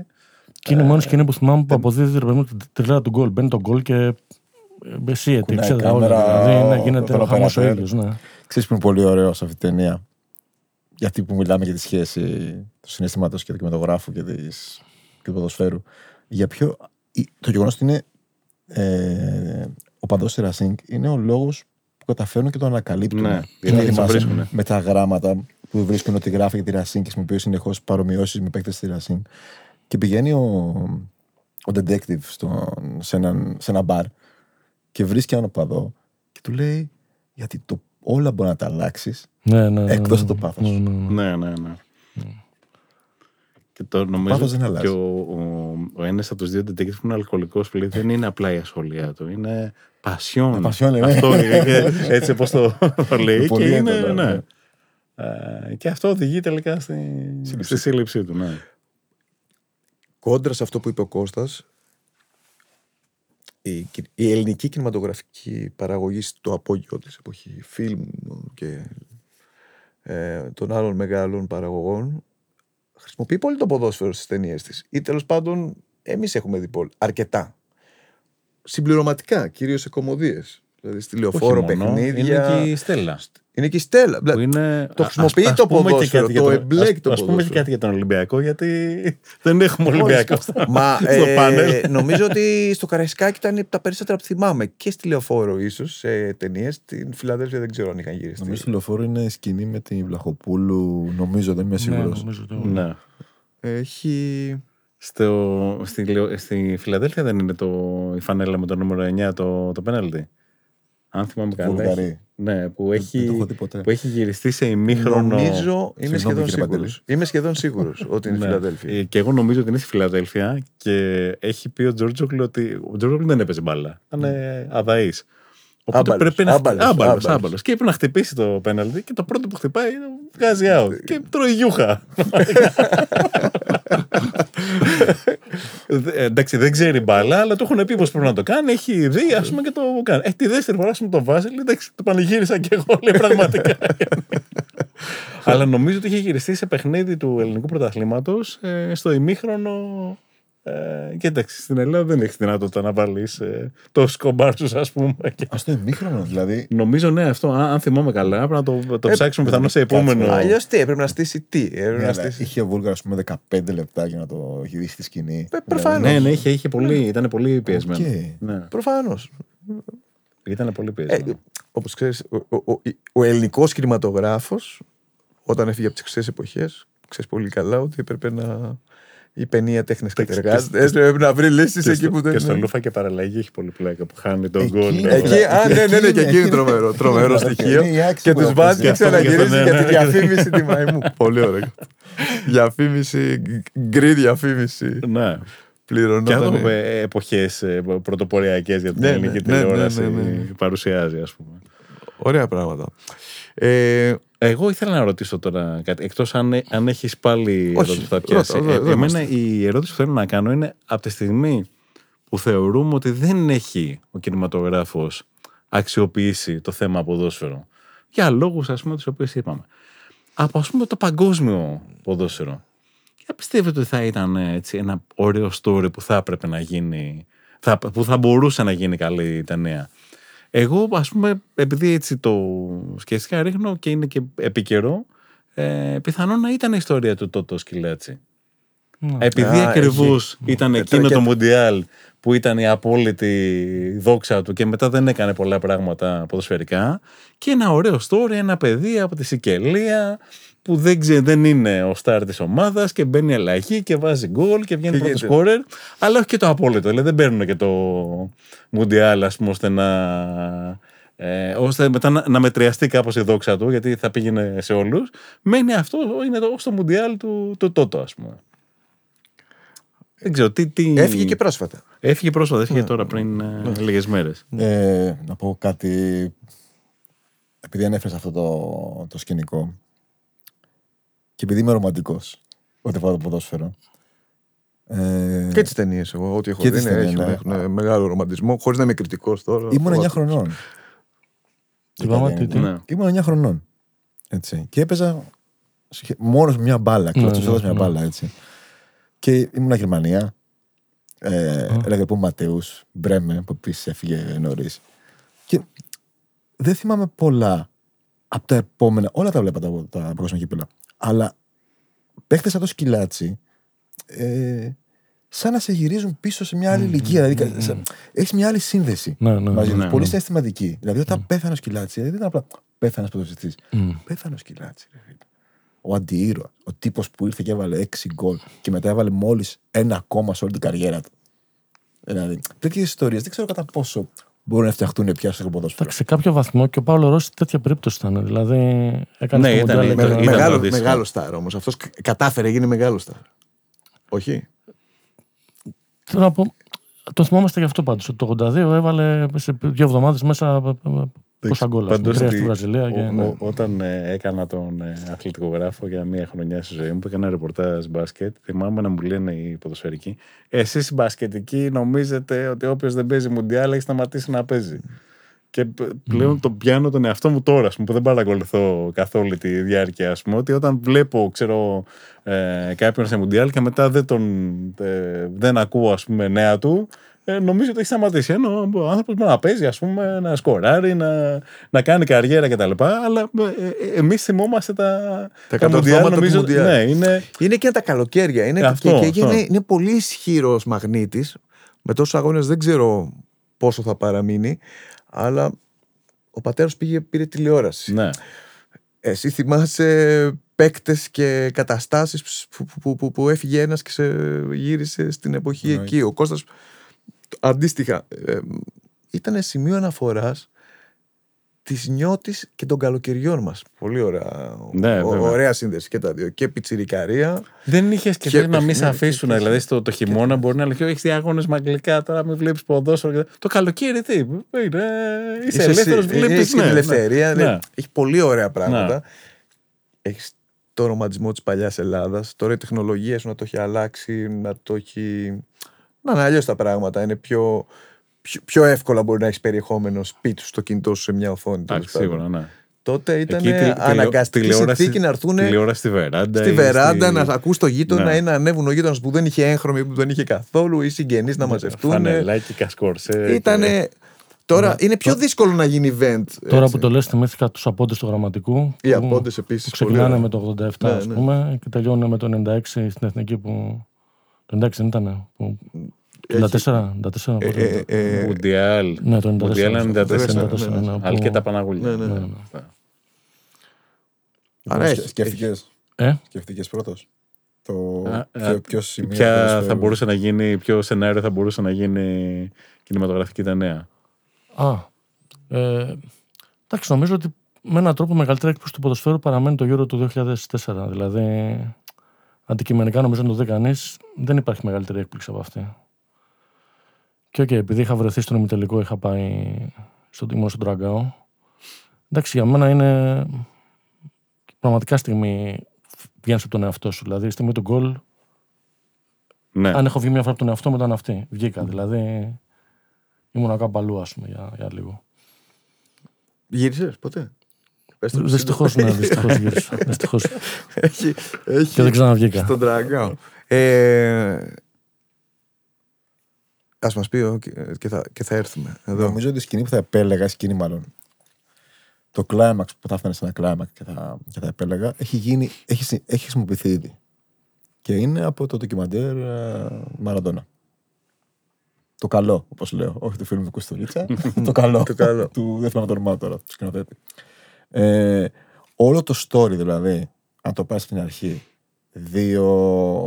ε, Και είναι η μόνη σκηνή που θυμάμαι που αποδίδει ρε παιδί μου, την τρελά του γκολ. Μπαίνει το γκολ και ε, εσύ τι Κουνάει ξέρω η όλα. κάμερα, Δηλαδή ναι, ο- γίνεται τον ο χαμός ο operator. ίδιος, ναι. Ξέρεις που είναι πολύ ωραίο σε αυτή την ταινία; Γιατί που μιλάμε για τη σχέση του συναισθήματος και του κινηματογράφου και, της, και του ποδοσφαίρου. Για ποιο. η- Το γεγονός ότι είναι ε, ο παδό τη Racing είναι ο λόγος που καταφέρνουν και το ανακαλύπτουν. Ναι, Είναι γιατί το θυμάσαι βρίσκουνε. με τα γράμματα που βρίσκουν ότι γράφει για τη Racing και χρησιμοποιεί συνεχώς παρομοιώσεις με παίκτες της Racing. Και πηγαίνει ο, ο detective στο, σε, έναν, σε ένα μπαρ και βρίσκει έναν οπαδό και του λέει γιατί το, όλα μπορεί να τα αλλάξεις Ναι, ναι, ναι, Εκτός ναι. από το πάθος. Ναι, ναι, ναι. Ναι ναι ναι και το νομίζω Πάθος δεν αλλάζει. και ο, ο, ο ένας από τους δύο detectives που είναι αλκοολικός που λέει δεν είναι απλά η ασχολία του είναι πασιόν Πασιόν, ναι. αυτό είναι και έτσι όπως το, το λέει και Πολύ είναι έντονο, ναι. ναι. Ε, και αυτό οδηγεί τελικά στη, στη σύλληψή του ναι. Κόντρα σε αυτό που είπε ο Κώστας, η, κι- η ελληνική κινηματογραφική παραγωγή στο απόγειο της εποχή φιλμ και ε, των άλλων μεγάλων παραγωγών χρησιμοποιεί πολύ το ποδόσφαιρο στις ταινίες της. Ή τέλος πάντων εμείς έχουμε δει πολύ, αρκετά. Συμπληρωματικά, κυρίως σε κομμωδίες. Δηλαδή στη λεωφόρο Όχι μόνο, παιχνίδια είναι και η Στέλλα είναι και η Στέλλα που Δηλαδή, είναι, το α- χρησιμοποιεί ας- το ας πούμε και ποδόσφαιρο, κάτι για το τον- εμπλέκει ας- το ας πούμε και ποδόσφαιρο. κάτι για τον Ολυμπιακό γιατί δεν έχουμε Ολυμπιακό Μα στο ε, πάνελ νομίζω ότι στο Καραϊσκάκι ήταν τα περισσότερα που θυμάμαι και στη Λεωφόρο ίσως σε ταινίες. Στην Φιλαδέλφια δεν ξέρω αν είχαν γυριστεί. Νομίζω ότι λεωφόρο είναι η σκηνή με την Βλαχοπούλου. Νομίζω, δεν είμαι Ναι, σίγουρος. νομίζω ότι- ναι. Έχει. Στο, στη, Λεω- στη Φιλαδέλφια δεν είναι το, η φανέλα με το νούμερο 9 το, το πέναλτι. Αν θυμάμαι καλά. Βουλγαρί. έχει- Ναι, που Δεν έχει, το έχω δει ποτέ. που έχει γυριστεί σε ημίχρονο. Νομίζω. Είμαι Συγγνώμη, σχεδόν κύριε σίγουρος. Παντελής. Είμαι σχεδόν σίγουρος ότι είναι Ναι. Φιλαδέλφια. Ε, Και εγώ νομίζω ότι είναι στη Φιλαδέλφια και έχει πει ο Τζόρτζοκλ ότι ο Τζόρτζοκλ δεν έπαιζε μπάλα. Ήταν ε, αδαής. Οπότε Άμπαλος, πρέπει να άμπαλος, άμπαλος, άμπαλος. άμπαλος. Και πρέπει να χτυπήσει το πέναλτι και το πρώτο που χτυπάει είναι βγάζει out. και τρώει γιούχα. Δε- εντάξει, δεν ξέρει μπάλα, αλλά του έχουν πει πώ πρέπει να το κάνει. Έχει δει, ας πούμε, και το κάνει. Ε, τη δεύτερη φορά με το Βάζελ, εντάξει, το πανηγύρισα και εγώ, λέει πραγματικά. αλλά νομίζω ότι είχε γυριστεί σε παιχνίδι του ελληνικού πρωταθλήματος στο ημίχρονο. Ε, και εντάξει, στην Ελλάδα δεν έχει δυνατότητα να βάλεις ε, το σκομπάρ σου, ας πούμε. Και- Α το ημίχρονο, δηλαδή. Νομίζω ναι, αυτό, αν, αν θυμάμαι καλά, πρέπει να το, το Ε, ψάξουμε πιθανώς σε κάτσε, επόμενο. Αλλιώς τι, έπρεπε να στήσει τι. Έπρεπε Ναι, να αλλά στήσει. είχε ο Βούλγαρο, ας πούμε, 15 λεπτά για να το γυρίσει στη σκηνή. Ε, προφανώς. Ναι, ναι, είχε, είχε πολύ, ήταν πολύ πιεσμένο. Οκ. Ναι, Προφανώς. ήταν πολύ Ε, πιεσμένο. Όπως ξέρεις, ο, ο, ο, ο ελληνικός κινηματογράφος, όταν έφυγε από τις χρυσέ εποχές, ξέρεις πολύ καλά ότι έπρεπε να. Η παινία τέχνης κατεργάζεται. Έπρεπε να βρει λύσεις και, εκεί στο, που δεν και στο είναι. Λούφα και παραλλαγή έχει πολύ πλάκα που χάνει τον Εκεί γκολ. είναι. Εκεί, α, ναι, ναι, ναι, και εκεί είναι τρομερό, τρομερό Είναι στοιχείο. η άξιση Και που τους θα βάζει παίζει. και Αυτό, ξαναγυρίζει ναι, για ναι, τη ναι. διαφήμιση τη μαϊμού. Πολύ ωραίο. Διαφήμιση, γκρι διαφήμιση. Ναι. Και Πληρωνόταν. αυτό εποχές πρωτοποριακές για την Ναι, ναι, ελληνική ναι, ναι, τηλεόραση ναι, ναι. παρουσιάζει, ας πούμε. Ωραία πράγματα. Ε, Εγώ ήθελα να ρωτήσω τώρα κάτι. Εκτός αν, αν έχεις πάλι Όχι, ερώτηση που θα πιάσει. ρώτα, εδώ- Ε, εδώ εμένα είμαστε. η ερώτηση που θέλω να κάνω είναι από τη στιγμή που θεωρούμε ότι δεν έχει ο κινηματογράφος αξιοποιήσει το θέμα ποδόσφαιρο. Για λόγους, ας πούμε, τους οποίους είπαμε. Από ας πούμε το παγκόσμιο ποδόσφαιρο. Για πιστεύετε ότι θα ήταν ε, έτσι, ένα ωραίο story που θα έπρεπε να γίνει, θα, που θα μπορούσε να γίνει καλή ταινία; Εγώ, ας πούμε, επειδή έτσι το σκέφτηκα, ρίχνω και είναι και επικαιρό, ε, πιθανόν να ήταν η ιστορία του Τότο Σκυλάτσι. Ναι. Επειδή Α, ακριβώς εκεί. ήταν Ε, εκείνο και- το Μουντιάλ που ήταν η απόλυτη δόξα του και μετά δεν έκανε πολλά πράγματα ποδοσφαιρικά και ένα ωραίο story, ένα παιδί από τη Σικελία που δεν, ξε, δεν είναι ο στάρ της ομάδας και μπαίνει αλλαγή και βάζει γκολ και βγαίνει Και πρώτος γίνεται. σκόρερ αλλά όχι και το απόλυτο, δηλαδή δεν παίρνουν και το Μουντιάλ ας πούμε ώστε να ε, ώστε μετά να, να μετριαστεί κάπως η δόξα του γιατί θα πήγαινε σε όλους μένει αυτό, είναι το, στο Μουντιάλ του, του Τότο ας πούμε δεν ξέρω τι, τι... Έφυγε και πρόσφατα. Έφυγε πρόσφατα, έφυγε τώρα πριν ε, λίγες μέρες. Ε, να πω κάτι. Επειδή ανέφερες αυτό το, το σκηνικό και επειδή είμαι ρομαντικός ό,τι αφορά το ποδόσφαιρο. Ε, Και τις ταινίες, εγώ, ό,τι έχω Και δει, τις ναι, ταινίες, έχουν, ναι. έχουν μεγάλο ρομαντισμό, χωρίς να είμαι κριτικός τώρα. ήμουν 9 Ό,τι- χρονών. Τι πάμε, τι- τι. Ναι. Ήμουν 9 χρονών. Έτσι. Και έπαιζα μόνος μια μπάλα. Ναι, Κλωτσιζόντας ναι, μια ναι. μπάλα, έτσι. Και ήμουν Γερμανία. Ε, έλεγα που Ματέους, Μπρέμε, που επίσης έφυγε νωρίς. Και δεν θυμάμαι πολλά από τα επόμενα. Όλα τα βλέπα τα, τα παγκόσμια κύπελα. Αλλά παίχτες σαν το σκυλάτσι. Ε, σαν να σε γυρίζουν πίσω σε μια άλλη ηλικία. Δηλαδή, έχεις μια άλλη σύνδεση Ναι, ναι, μαζί ναι, τους. ναι, Πολύ ναι. συναισθηματική. Δηλαδή, όταν πέθανε ο σκυλάτσι, δηλαδή, δεν ήταν απλά πέθανε ποδοσφαιριστή. Μμ. Πέθανε ο σκυλάτσι. ρε φίλε. Ο αντιήρωα. Ο τύπος που ήρθε και έβαλε 6 γκολ και μετά έβαλε μόλις ένα ακόμα σε όλη την καριέρα του. Δηλαδή, τέτοιες ιστορίες δεν ξέρω κατά πόσο μπορούν να φτιαχτούν πια στο ποδόσφαιρο. Εντάξει, σε κάποιο βαθμό και ο Παύλο Ρώση τέτοια περίπτωση ήταν. Δηλαδή έκανε Ναι, στο ήταν- Μουντιάλ, ήταν- έκανε- ήταν- μεγάλο, αντίστοιχο. μεγάλο στάρ όμως. Αυτός κατάφερε, έγινε μεγάλο στάρ. Όχι; Θέλω να πω, το θυμόμαστε γι' αυτό πάντως. ότι Το 82 έβαλε σε δύο εβδομάδες μέσα ε, ε, πόσα γκολ. ας πούμε, Πάντως Τρία ότι στη Βραζιλία. Και, ο- ναι. ο- όταν ε, έκανα τον ε, αθλητικογράφο για μία χρονιά στη ζωή μου που έκανα ρεπορτάζ μπάσκετ, θυμάμαι να μου λένε οι ποδοσφαιρικοί, εσείς οι μπασκετικοί νομίζετε ότι όποιος δεν παίζει μουντιάλ έχει σταματήσει να παίζει. Και π- πλέον το πιάνω τον εαυτό μου τώρα, ας πούμε, που δεν παρακολουθώ καθόλου τη διάρκεια, ας πούμε, ότι όταν βλέπω, ξέρω, ε, κάποιον σε μουντιάλ και μετά δεν, τον, ε, δεν ακούω, ας πούμε, νέα του, ε, νομίζω ότι έχει σταματήσει. Ενώ ο άνθρωπος μπορεί να παίζει, ας πούμε, να σκοράρει, να, να κάνει καριέρα κτλ. Αλλά ε, ε, εμείς θυμόμαστε τα, Τα τα Μουντιάλ, κατορθώματα του νομίζω. Μουντιάλ. Ναι, είναι. Είναι και τα καλοκαίρια. Είναι, Αυτό, και, και αυτό. είναι, είναι πολύ ισχυρός μαγνήτης. Με τόσους αγώνες δεν ξέρω πόσο θα παραμείνει. Αλλά ο πατέρας πήγε, πήρε τηλεόραση. Ναι. Εσύ θυμάσαι παίκτες και καταστάσεις που, που, που, που έφυγε ένας και σε γύρισε στην εποχή Ναι. εκεί. Ο Κώστας αντίστοιχα ε, ήταν σημείο αναφοράς της νιώτης και των καλοκαιριών μας. Πολύ ωραία, Ναι, ο- βέβαια. ωραία σύνδεση και τα δύο. Και πιτσιρικαρία. Δεν είχε και θέλει να μην σε ναι, αφήσουν. και- Δηλαδή στο το χειμώνα μπορεί να λέει: Έχεις διάγωνε με αγγλικά, τώρα μην βλέπεις ποδόσφαιρο. Το καλοκαίρι τι. Είναι, είσαι ελεύθερος, εσύ- βλέπεις. έχεις και την ελευθερία. Ναι. ναι. Έχει πολύ ωραία πράγματα. Ναι. Έχεις το ρομαντισμό της παλιάς Ελλάδας. Τώρα η τεχνολογία σου να το έχει αλλάξει, να το έχει να είναι αλλιώς τα πράγματα. Είναι πιο, πιο, πιο εύκολα μπορεί να έχεις περιεχόμενο σπίτι σου στο κινητό σου σε μια οθόνη. τέλος Εντάξει, πάντων. σίγουρα, ναι. Τότε ήταν Εκεί τηλε- αναγκαστική τηλεόραση- συνθήκη να έρθουν Τηλεόραση στη βεράντα. στη ή βεράντα στη- να ακούς το γείτονα Ναι. ή να ανέβουν ο γείτονας που δεν είχε έγχρωμη, που δεν είχε καθόλου, ή συγγενείς να μαζευτούν. Φανελάκι, κασκορσέ. Ήτανε. και- Τώρα είναι πιο δύσκολο να γίνει event. Τώρα έτσι. που το λες θυμήθηκα τους απόντες του γραμματικού. Οι που- απόντες επίσης, που Ξεκινάνε πολύ με το 87 Ναι, ας ναι. πούμε και τελειώνουν με το 96 στην εθνική που... Το 96 δεν ήταν. Που... Έχει- 94, 94 Ε, πότε ε, ήταν. ε, Ναι, Μουντιάλ. το 94. Μουντιάλ 94. 94, ναι, ναι. ναι, Αλλά που- και τα Παναγούλια. Ναι, ναι, ναι, ναι. ναι. Άρα έχει- Σκέφτηκε Ε, σκέφτηκες πρώτος; Το Α, ποιο, α, ποιο σημείο. Ποια ποδοσφαίρου. θα μπορούσε να γίνει, ποιο σενάριο θα μπορούσε να γίνει κινηματογραφική ταινία. Α, ε, εντάξει, νομίζω ότι με έναν τρόπο μεγαλύτερη έκπληξη του ποδοσφαίρου παραμένει το Euro του 2004. Δηλαδή, αντικειμενικά νομίζω να το δει κανείς, δεν υπάρχει μεγαλύτερη έκπληξη από αυτή. Και οκ, επειδή είχα βρεθεί στον ημιτελικό, είχα πάει στον τιμό στο Ντραγκάο. Εντάξει, για μένα είναι πραγματικά στιγμή βγαίνεις από τον εαυτό σου. Δηλαδή, η στιγμή του γκολ, Ναι. αν έχω βγει μια φορά από τον εαυτό μου, ήταν αυτή. Βγήκα. Δηλαδή, ήμουν κάπου αλλού, ας πούμε, για, για λίγο. Γύρισες ποτέ; Πες το Δυστυχώς, ναι, δυστυχώς γύρισα. Δυστυχώς. Έχει, έχει Και δεν ξαναβγήκα. στον τραγκάο. Ε, ας μας πει ο, και, και θα, και θα έρθουμε εδώ. Νομίζω ότι η σκηνή που θα επέλεγα, η σκηνή μάλλον, το κλάιμαξ που θα έφτανε σε ένα κλάιμαξ και θα, και θα επέλεγα, έχει, γίνει, έχει, συ- έχει χρησιμοποιηθεί ήδη. Και είναι από το ντοκιμαντέρ Μαραντόνα. Το καλό, όπως λέω. Όχι το φιλμ του Κουστολίτσα. το καλό. Το καλό. του δεν θυμάμαι το όνομά του τώρα, του σκηνοθέτη. Ε, όλο το story δηλαδή, αν το πάρεις στην αρχή, δύο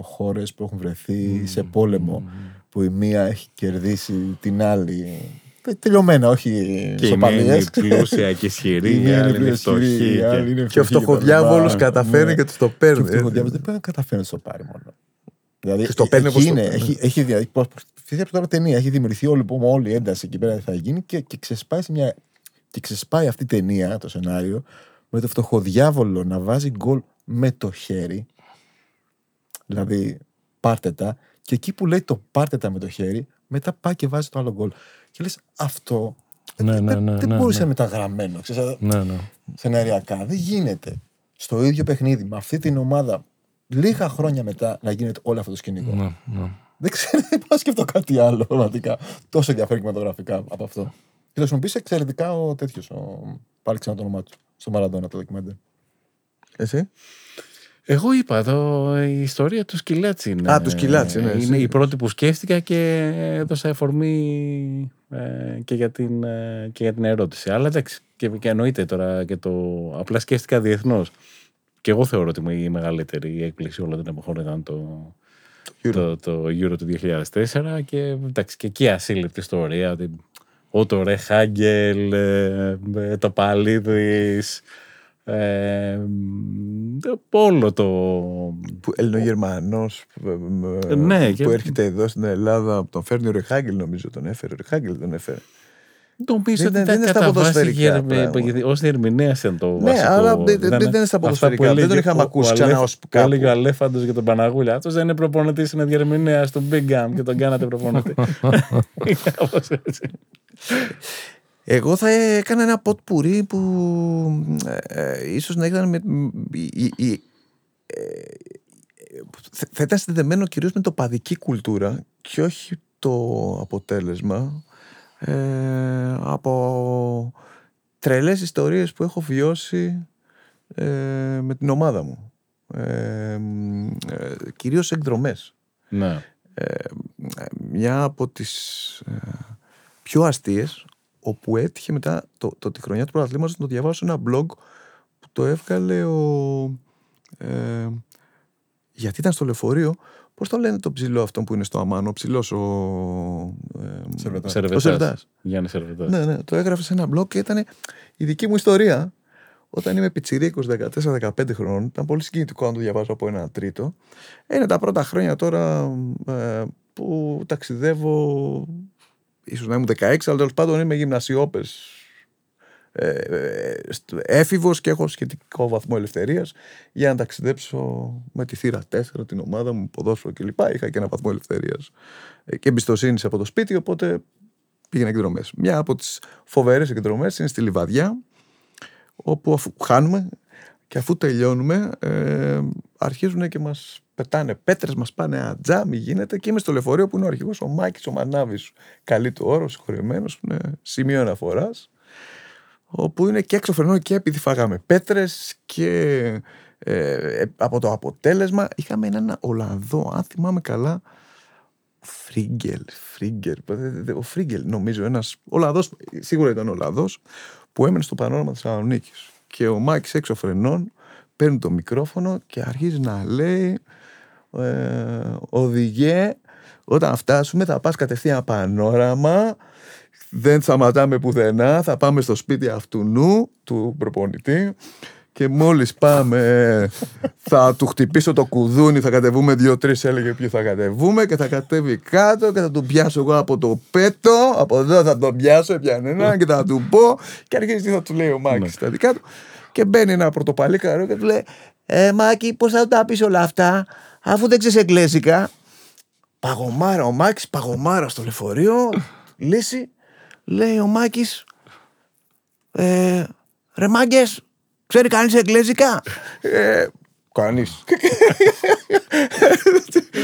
χώρες που έχουν βρεθεί σε πόλεμο, που η μία έχει κερδίσει την άλλη. Τε- Τελειωμένα, όχι Και η μία είναι σοπαλίες. πλούσια και Η ισχυρή, η μία άλλη είναι πλούσια, η φτωχή. άλλη και- είναι Και ο φτωχή φτωχοδιάβολος κτλ. καταφέρνει Ναι. και τους το Και ο παίρνει. φτωχοδιάβολος δεν πρέπει να καταφέρει να το πάρει μόνο. Δηλαδή, Και στο παίρνει εκεί όπως το είναι, παίρνει. έχει, έχει, δια- πώς- πώς- Φυσικά τώρα ταινία, έχει δημιουργηθεί όλη, όλη η ένταση εκεί πέρα θα γίνει και, και, ξεσπάει σε μια, και ξεσπάει αυτή η ταινία, το σενάριο, με το φτωχοδιάβολο να βάζει γκολ με το χέρι. Δηλαδή, πάρτε τα. Και εκεί που λέει το πάρτε τα με το χέρι, μετά πάει και βάζει το άλλο γκολ. Και λες αυτό Ναι, ναι, δεν, ναι, δεν ναι, μπορούσε ναι. να είναι μεταγραμμένο. Ξέρεις, Ναι, ναι. σεναριακά. Δεν γίνεται. Στο ίδιο παιχνίδι, με αυτή την ομάδα, λίγα χρόνια μετά να γίνεται όλο αυτό το σκηνικό. ναι, ναι. Δεν ξέρω, δεν μπορώ να σκεφτώ κάτι άλλο πραγματικά. Τόσο ενδιαφέρον κινηματογραφικά από αυτό. Και το χρησιμοποιήσει εξαιρετικά ο τέτοιος. Ο... Πάλι ξανά το όνομά του. Στο Μαραντόνα το ντοκιμαντέρ. Εσύ; Εγώ είπα εδώ η ιστορία του Σκυλάτσι είναι. Α, του Σκυλάτσι, ναι, Είναι εσύ. η πρώτη που σκέφτηκα και έδωσα εφορμή ε, και, για την, ε, και για την ερώτηση. Αλλά εντάξει, και, και εννοείται τώρα και το. Απλά σκέφτηκα διεθνώς. Και εγώ θεωρώ ότι η μεγαλύτερη έκπληξη όλων των εποχών ήταν το, Euro. το, το Euro του 2004 και εντάξει και εκεί ασύλληπτη ιστορία ότι ο το Ρε Χάγκελ, ε, ε, το Παλίδης, ε, όλο το... Που Ελληνογερμανό Ναι, που και- έρχεται εδώ στην Ελλάδα, τον φέρνει ο Ρεχάγκελ, νομίζω τον έφερε. Ο Ρεχάγκελ τον έφερε. Νομίζω Δεν ότι είναι- τα δεν είναι στα κατά βάση ποδοσφαιρικά γερ- πράγματα. ως διερμηνέας ήταν το Ναι, βασικό. αλλά δεν- δεν- Ήταν δεν είναι στα αυτά ποδοσφαιρικά. που Δεν τον έλεγε είχαμε ο- ακούσει ο ξανά Αλέφ- ως που κάπου. Έλεγε ο Αλέφαντος για τον Παναγούλια. Αυτός δεν είναι προπονητής, είναι διερμηνέας του Big Gam και τον κάνατε προπονητή. Κάπως έτσι. Εγώ θα έκανα ένα ποτ πουρί που ε, ε, ίσως να ήταν με, η- η- η- ε, θα- θα ήταν συνδεδεμένο κυρίως με το παδική κουλτούρα και όχι το αποτέλεσμα ε, από τρελές ιστορίες που έχω βιώσει ε, με την ομάδα μου. Ε, μ, ε, κυρίως εκδρομές Ναι. μια από τις ε, πιο αστείες όπου έτυχε μετά το, το, τη χρονιά του πρωταθλήματος να το διαβάσω σε ένα blog που το έβγαλε ο ε, γιατί ήταν στο λεωφορείο πώς το λένε το ψηλό αυτό που είναι στο Αμάνο ο ψηλός ο ε, Σερβετάς. ο Σερβετάς. Σερβετάς Γιάννης Σερβετάς. ναι, ναι, το έγραφε σε ένα blog και ήταν η δική μου ιστορία. Όταν είμαι πιτσιρίκος 14-15 χρόνων, ήταν πολύ συγκινητικό να το διαβάζω από ένα τρίτο. Είναι τα πρώτα χρόνια τώρα ε, που ταξιδεύω, ίσως να ήμουν 16, αλλά τέλος πάντων είμαι γυμνασιόπες ε, ε, στο- έφηβος και έχω σχετικό βαθμό ελευθερίας για να ταξιδέψω με τη θύρα 4, την ομάδα μου, ποδόσφαιρο κλπ. Είχα και ένα βαθμό ελευθερίας ε, και εμπιστοσύνης από το σπίτι, οπότε πήγαινα εκδρομές. Μια από τις φοβερές εκδρομές είναι στη Λιβαδιά, όπου αφού χάνουμε και αφού τελειώνουμε ε, αρχίζουν και μας πετάνε πέτρες, μας σπάνε τζάμι γίνεται και είμαι στο λεωφορείο που είναι ο αρχηγός ο Μάκης ο Μανάβης καλή του ώρα, συγχωρεμένος που είναι σημείο αναφοράς όπου είναι και έξω φρενών και επειδή φάγαμε πέτρες και ε, ε, από το αποτέλεσμα είχαμε έναν Ολλανδό αν θυμάμαι καλά Φρίγκελ, Φρίγκελ, ο Φρίγκελ νομίζω ένας Ολλανδός, σίγουρα ήταν Ολλανδός που έμενε στο πανόραμα Θεσσαλονίκης. Και ο Μάκης έξω φρενών παίρνει το μικρόφωνο και αρχίζει να λέει ε, οδηγέ όταν φτάσουμε θα πας κατευθείαν πανόραμα δεν σταματάμε πουθενά. Θα πάμε στο σπίτι αυτού νου του προπονητή και μόλις πάμε θα του χτυπήσω το κουδούνι. Θα κατεβούμε δύο-τρεις έλεγε ποιοι θα κατεβούμε και θα κατέβει κάτω και θα τον πιάσω εγώ από το πέτο. Από εδώ θα τον πιάσω έπιανε ένα και θα του πω. Και αρχίζει τι θα του λέει ο Μάκης στα δικά του. Και μπαίνει ένα πρωτοπαλί καρό και του λέει Ε Μάκη πώς θα τα πεις όλα αυτά αφού δεν ξέρεις εγγλέζικα Παγωμάρα ο Μάκης παγωμάρα στο λεωφορείο. Λύση λέει ο Μάκης ε, ρε μάγκες ξέρει κανείς εγγλέζικα; Ε, κανείς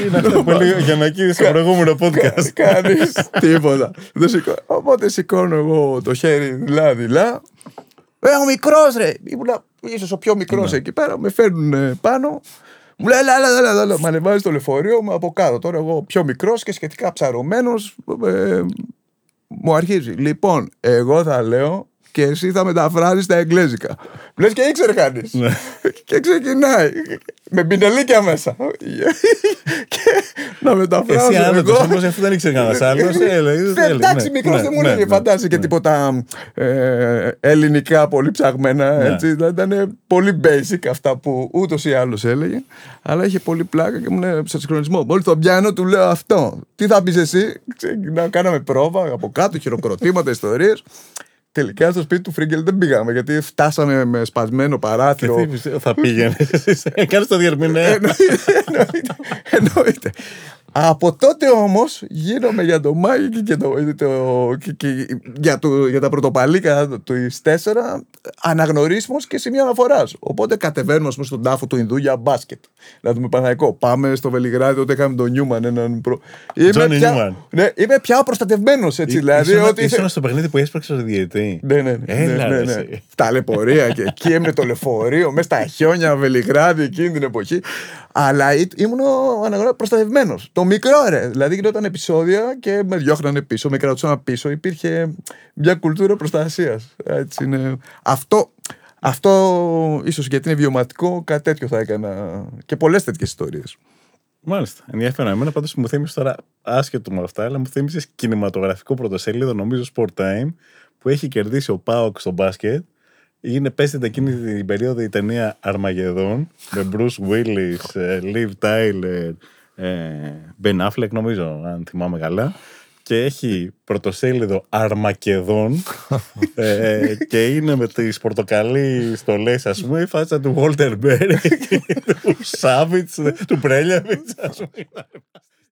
Είναι αυτό που έλεγε ο Γιαννακίδης στο προηγούμενο podcast. Κανείς τίποτα. Δεν σηκώ- Οπότε σηκώνω εγώ το χέρι δειλά-δειλά. Ε, ο μικρός ρε. Ήμουνα ίσως ο πιο μικρός εκεί πέρα. Με φέρνουν ε, πάνω. Μου λέει, έλα, έλα, έλα, έλα. Μ' ανεβάζει το λεωφορείο μου από κάτω. Τώρα εγώ πιο μικρός και σχετικά ψαρωμένος. Μου αρχίζει. Λοιπόν, εγώ θα λέω και εσύ θα μεταφράζεις τα εγγλέζικα. Λες και ήξερε κανείς. και ξεκινάει. Με πινελίκια μέσα. και να μεταφράζω. Εσύ άνετος εγώ. όμως αφού δεν ήξερε κανένας άλλος έλεγε. Ε, Εντάξει, ναι, μικρός ναι, δεν μου ναι, έλεγε, ναι. φαντάζεσαι και τίποτα ε, ελληνικά πολύ ψαγμένα. Ναι. Έτσι, δηλαδή ήταν πολύ basic αυτά που ούτως ή άλλως έλεγε. Αλλά είχε πολύ πλάκα και μου είναι σε συγχρονισμό. Μόλις τον πιάνω, του λέω αυτό. Τι θα πεις εσύ, Ξεκινάω, κάναμε πρόβα από κάτω, χειροκροτήματα, ιστορίες. Τελικά στο σπίτι του Φρίγκελ δεν πήγαμε γιατί φτάσαμε με σπασμένο Και παράθυρο. τι πιστεύω, θα πήγαινε. Κάνεις το διερμηνέα. Εννοείται, εννοείται, εννοείται. Από τότε όμως γίνομαι για το Μάικ και, το, το, και, και για, το, για τα πρωτοπαλίκαρα του 4 αναγνωρίσιμος και σημείο αναφοράς. Οπότε κατεβαίνουμε ας πούμε, στον τάφο του Ινδού για μπάσκετ. Να δούμε Παναγικό. Πάμε στο Βελιγράδι τότε είχαμε τον Νιούμαν. Έναν προ... Johnny πια, Newman. ναι, είμαι πια προστατευμένος έτσι. δηλαδή, Ήσουν- ότι Ήσουν στο παιχνίδι που έσπραξε ο διαιτητή. ναι, ναι, ναι. Έλα, ναι, ρε, ναι, εσύ. Ταλαιπωρία και εκεί έμεινε το λεωφορείο, μέσα στα χιόνια, Βελιγράδι, εκείνη την εποχή. Αλλά ή- ήμουν προστατευμένος. Το μικρό ρε. Δηλαδή γινόταν επεισόδια και με διώχνανε πίσω, με κρατούσαν πίσω. Υπήρχε μια κουλτούρα προστασίας. Έτσι είναι. Αυτό, αυτό ίσως γιατί είναι βιωματικό, κάτι τέτοιο θα έκανα. Και πολλές τέτοιες ιστορίες. Μάλιστα. Ενδιαφέρον. Εμένα πάντως μου θύμισε τώρα, άσχετο με αυτά, αλλά μου θύμισες κινηματογραφικό πρωτοσέλιδο, νομίζω Sport Time, που έχει κερδίσει ο Πάοκ στο μπάσκετ. Είναι πέστητα εκείνη την περίοδο η ταινία Αρμαγεδόν με Bruce Willis, ε, Liv Tyler, ε, Ben Affleck νομίζω, αν θυμάμαι καλά. Και έχει πρωτοσέλιδο Αρμακεδόν ε, και είναι με τις πορτοκαλί στολές ας πούμε η φάτσα του Walter Berry του Savage, του Πρέλιαβιτς ας πούμε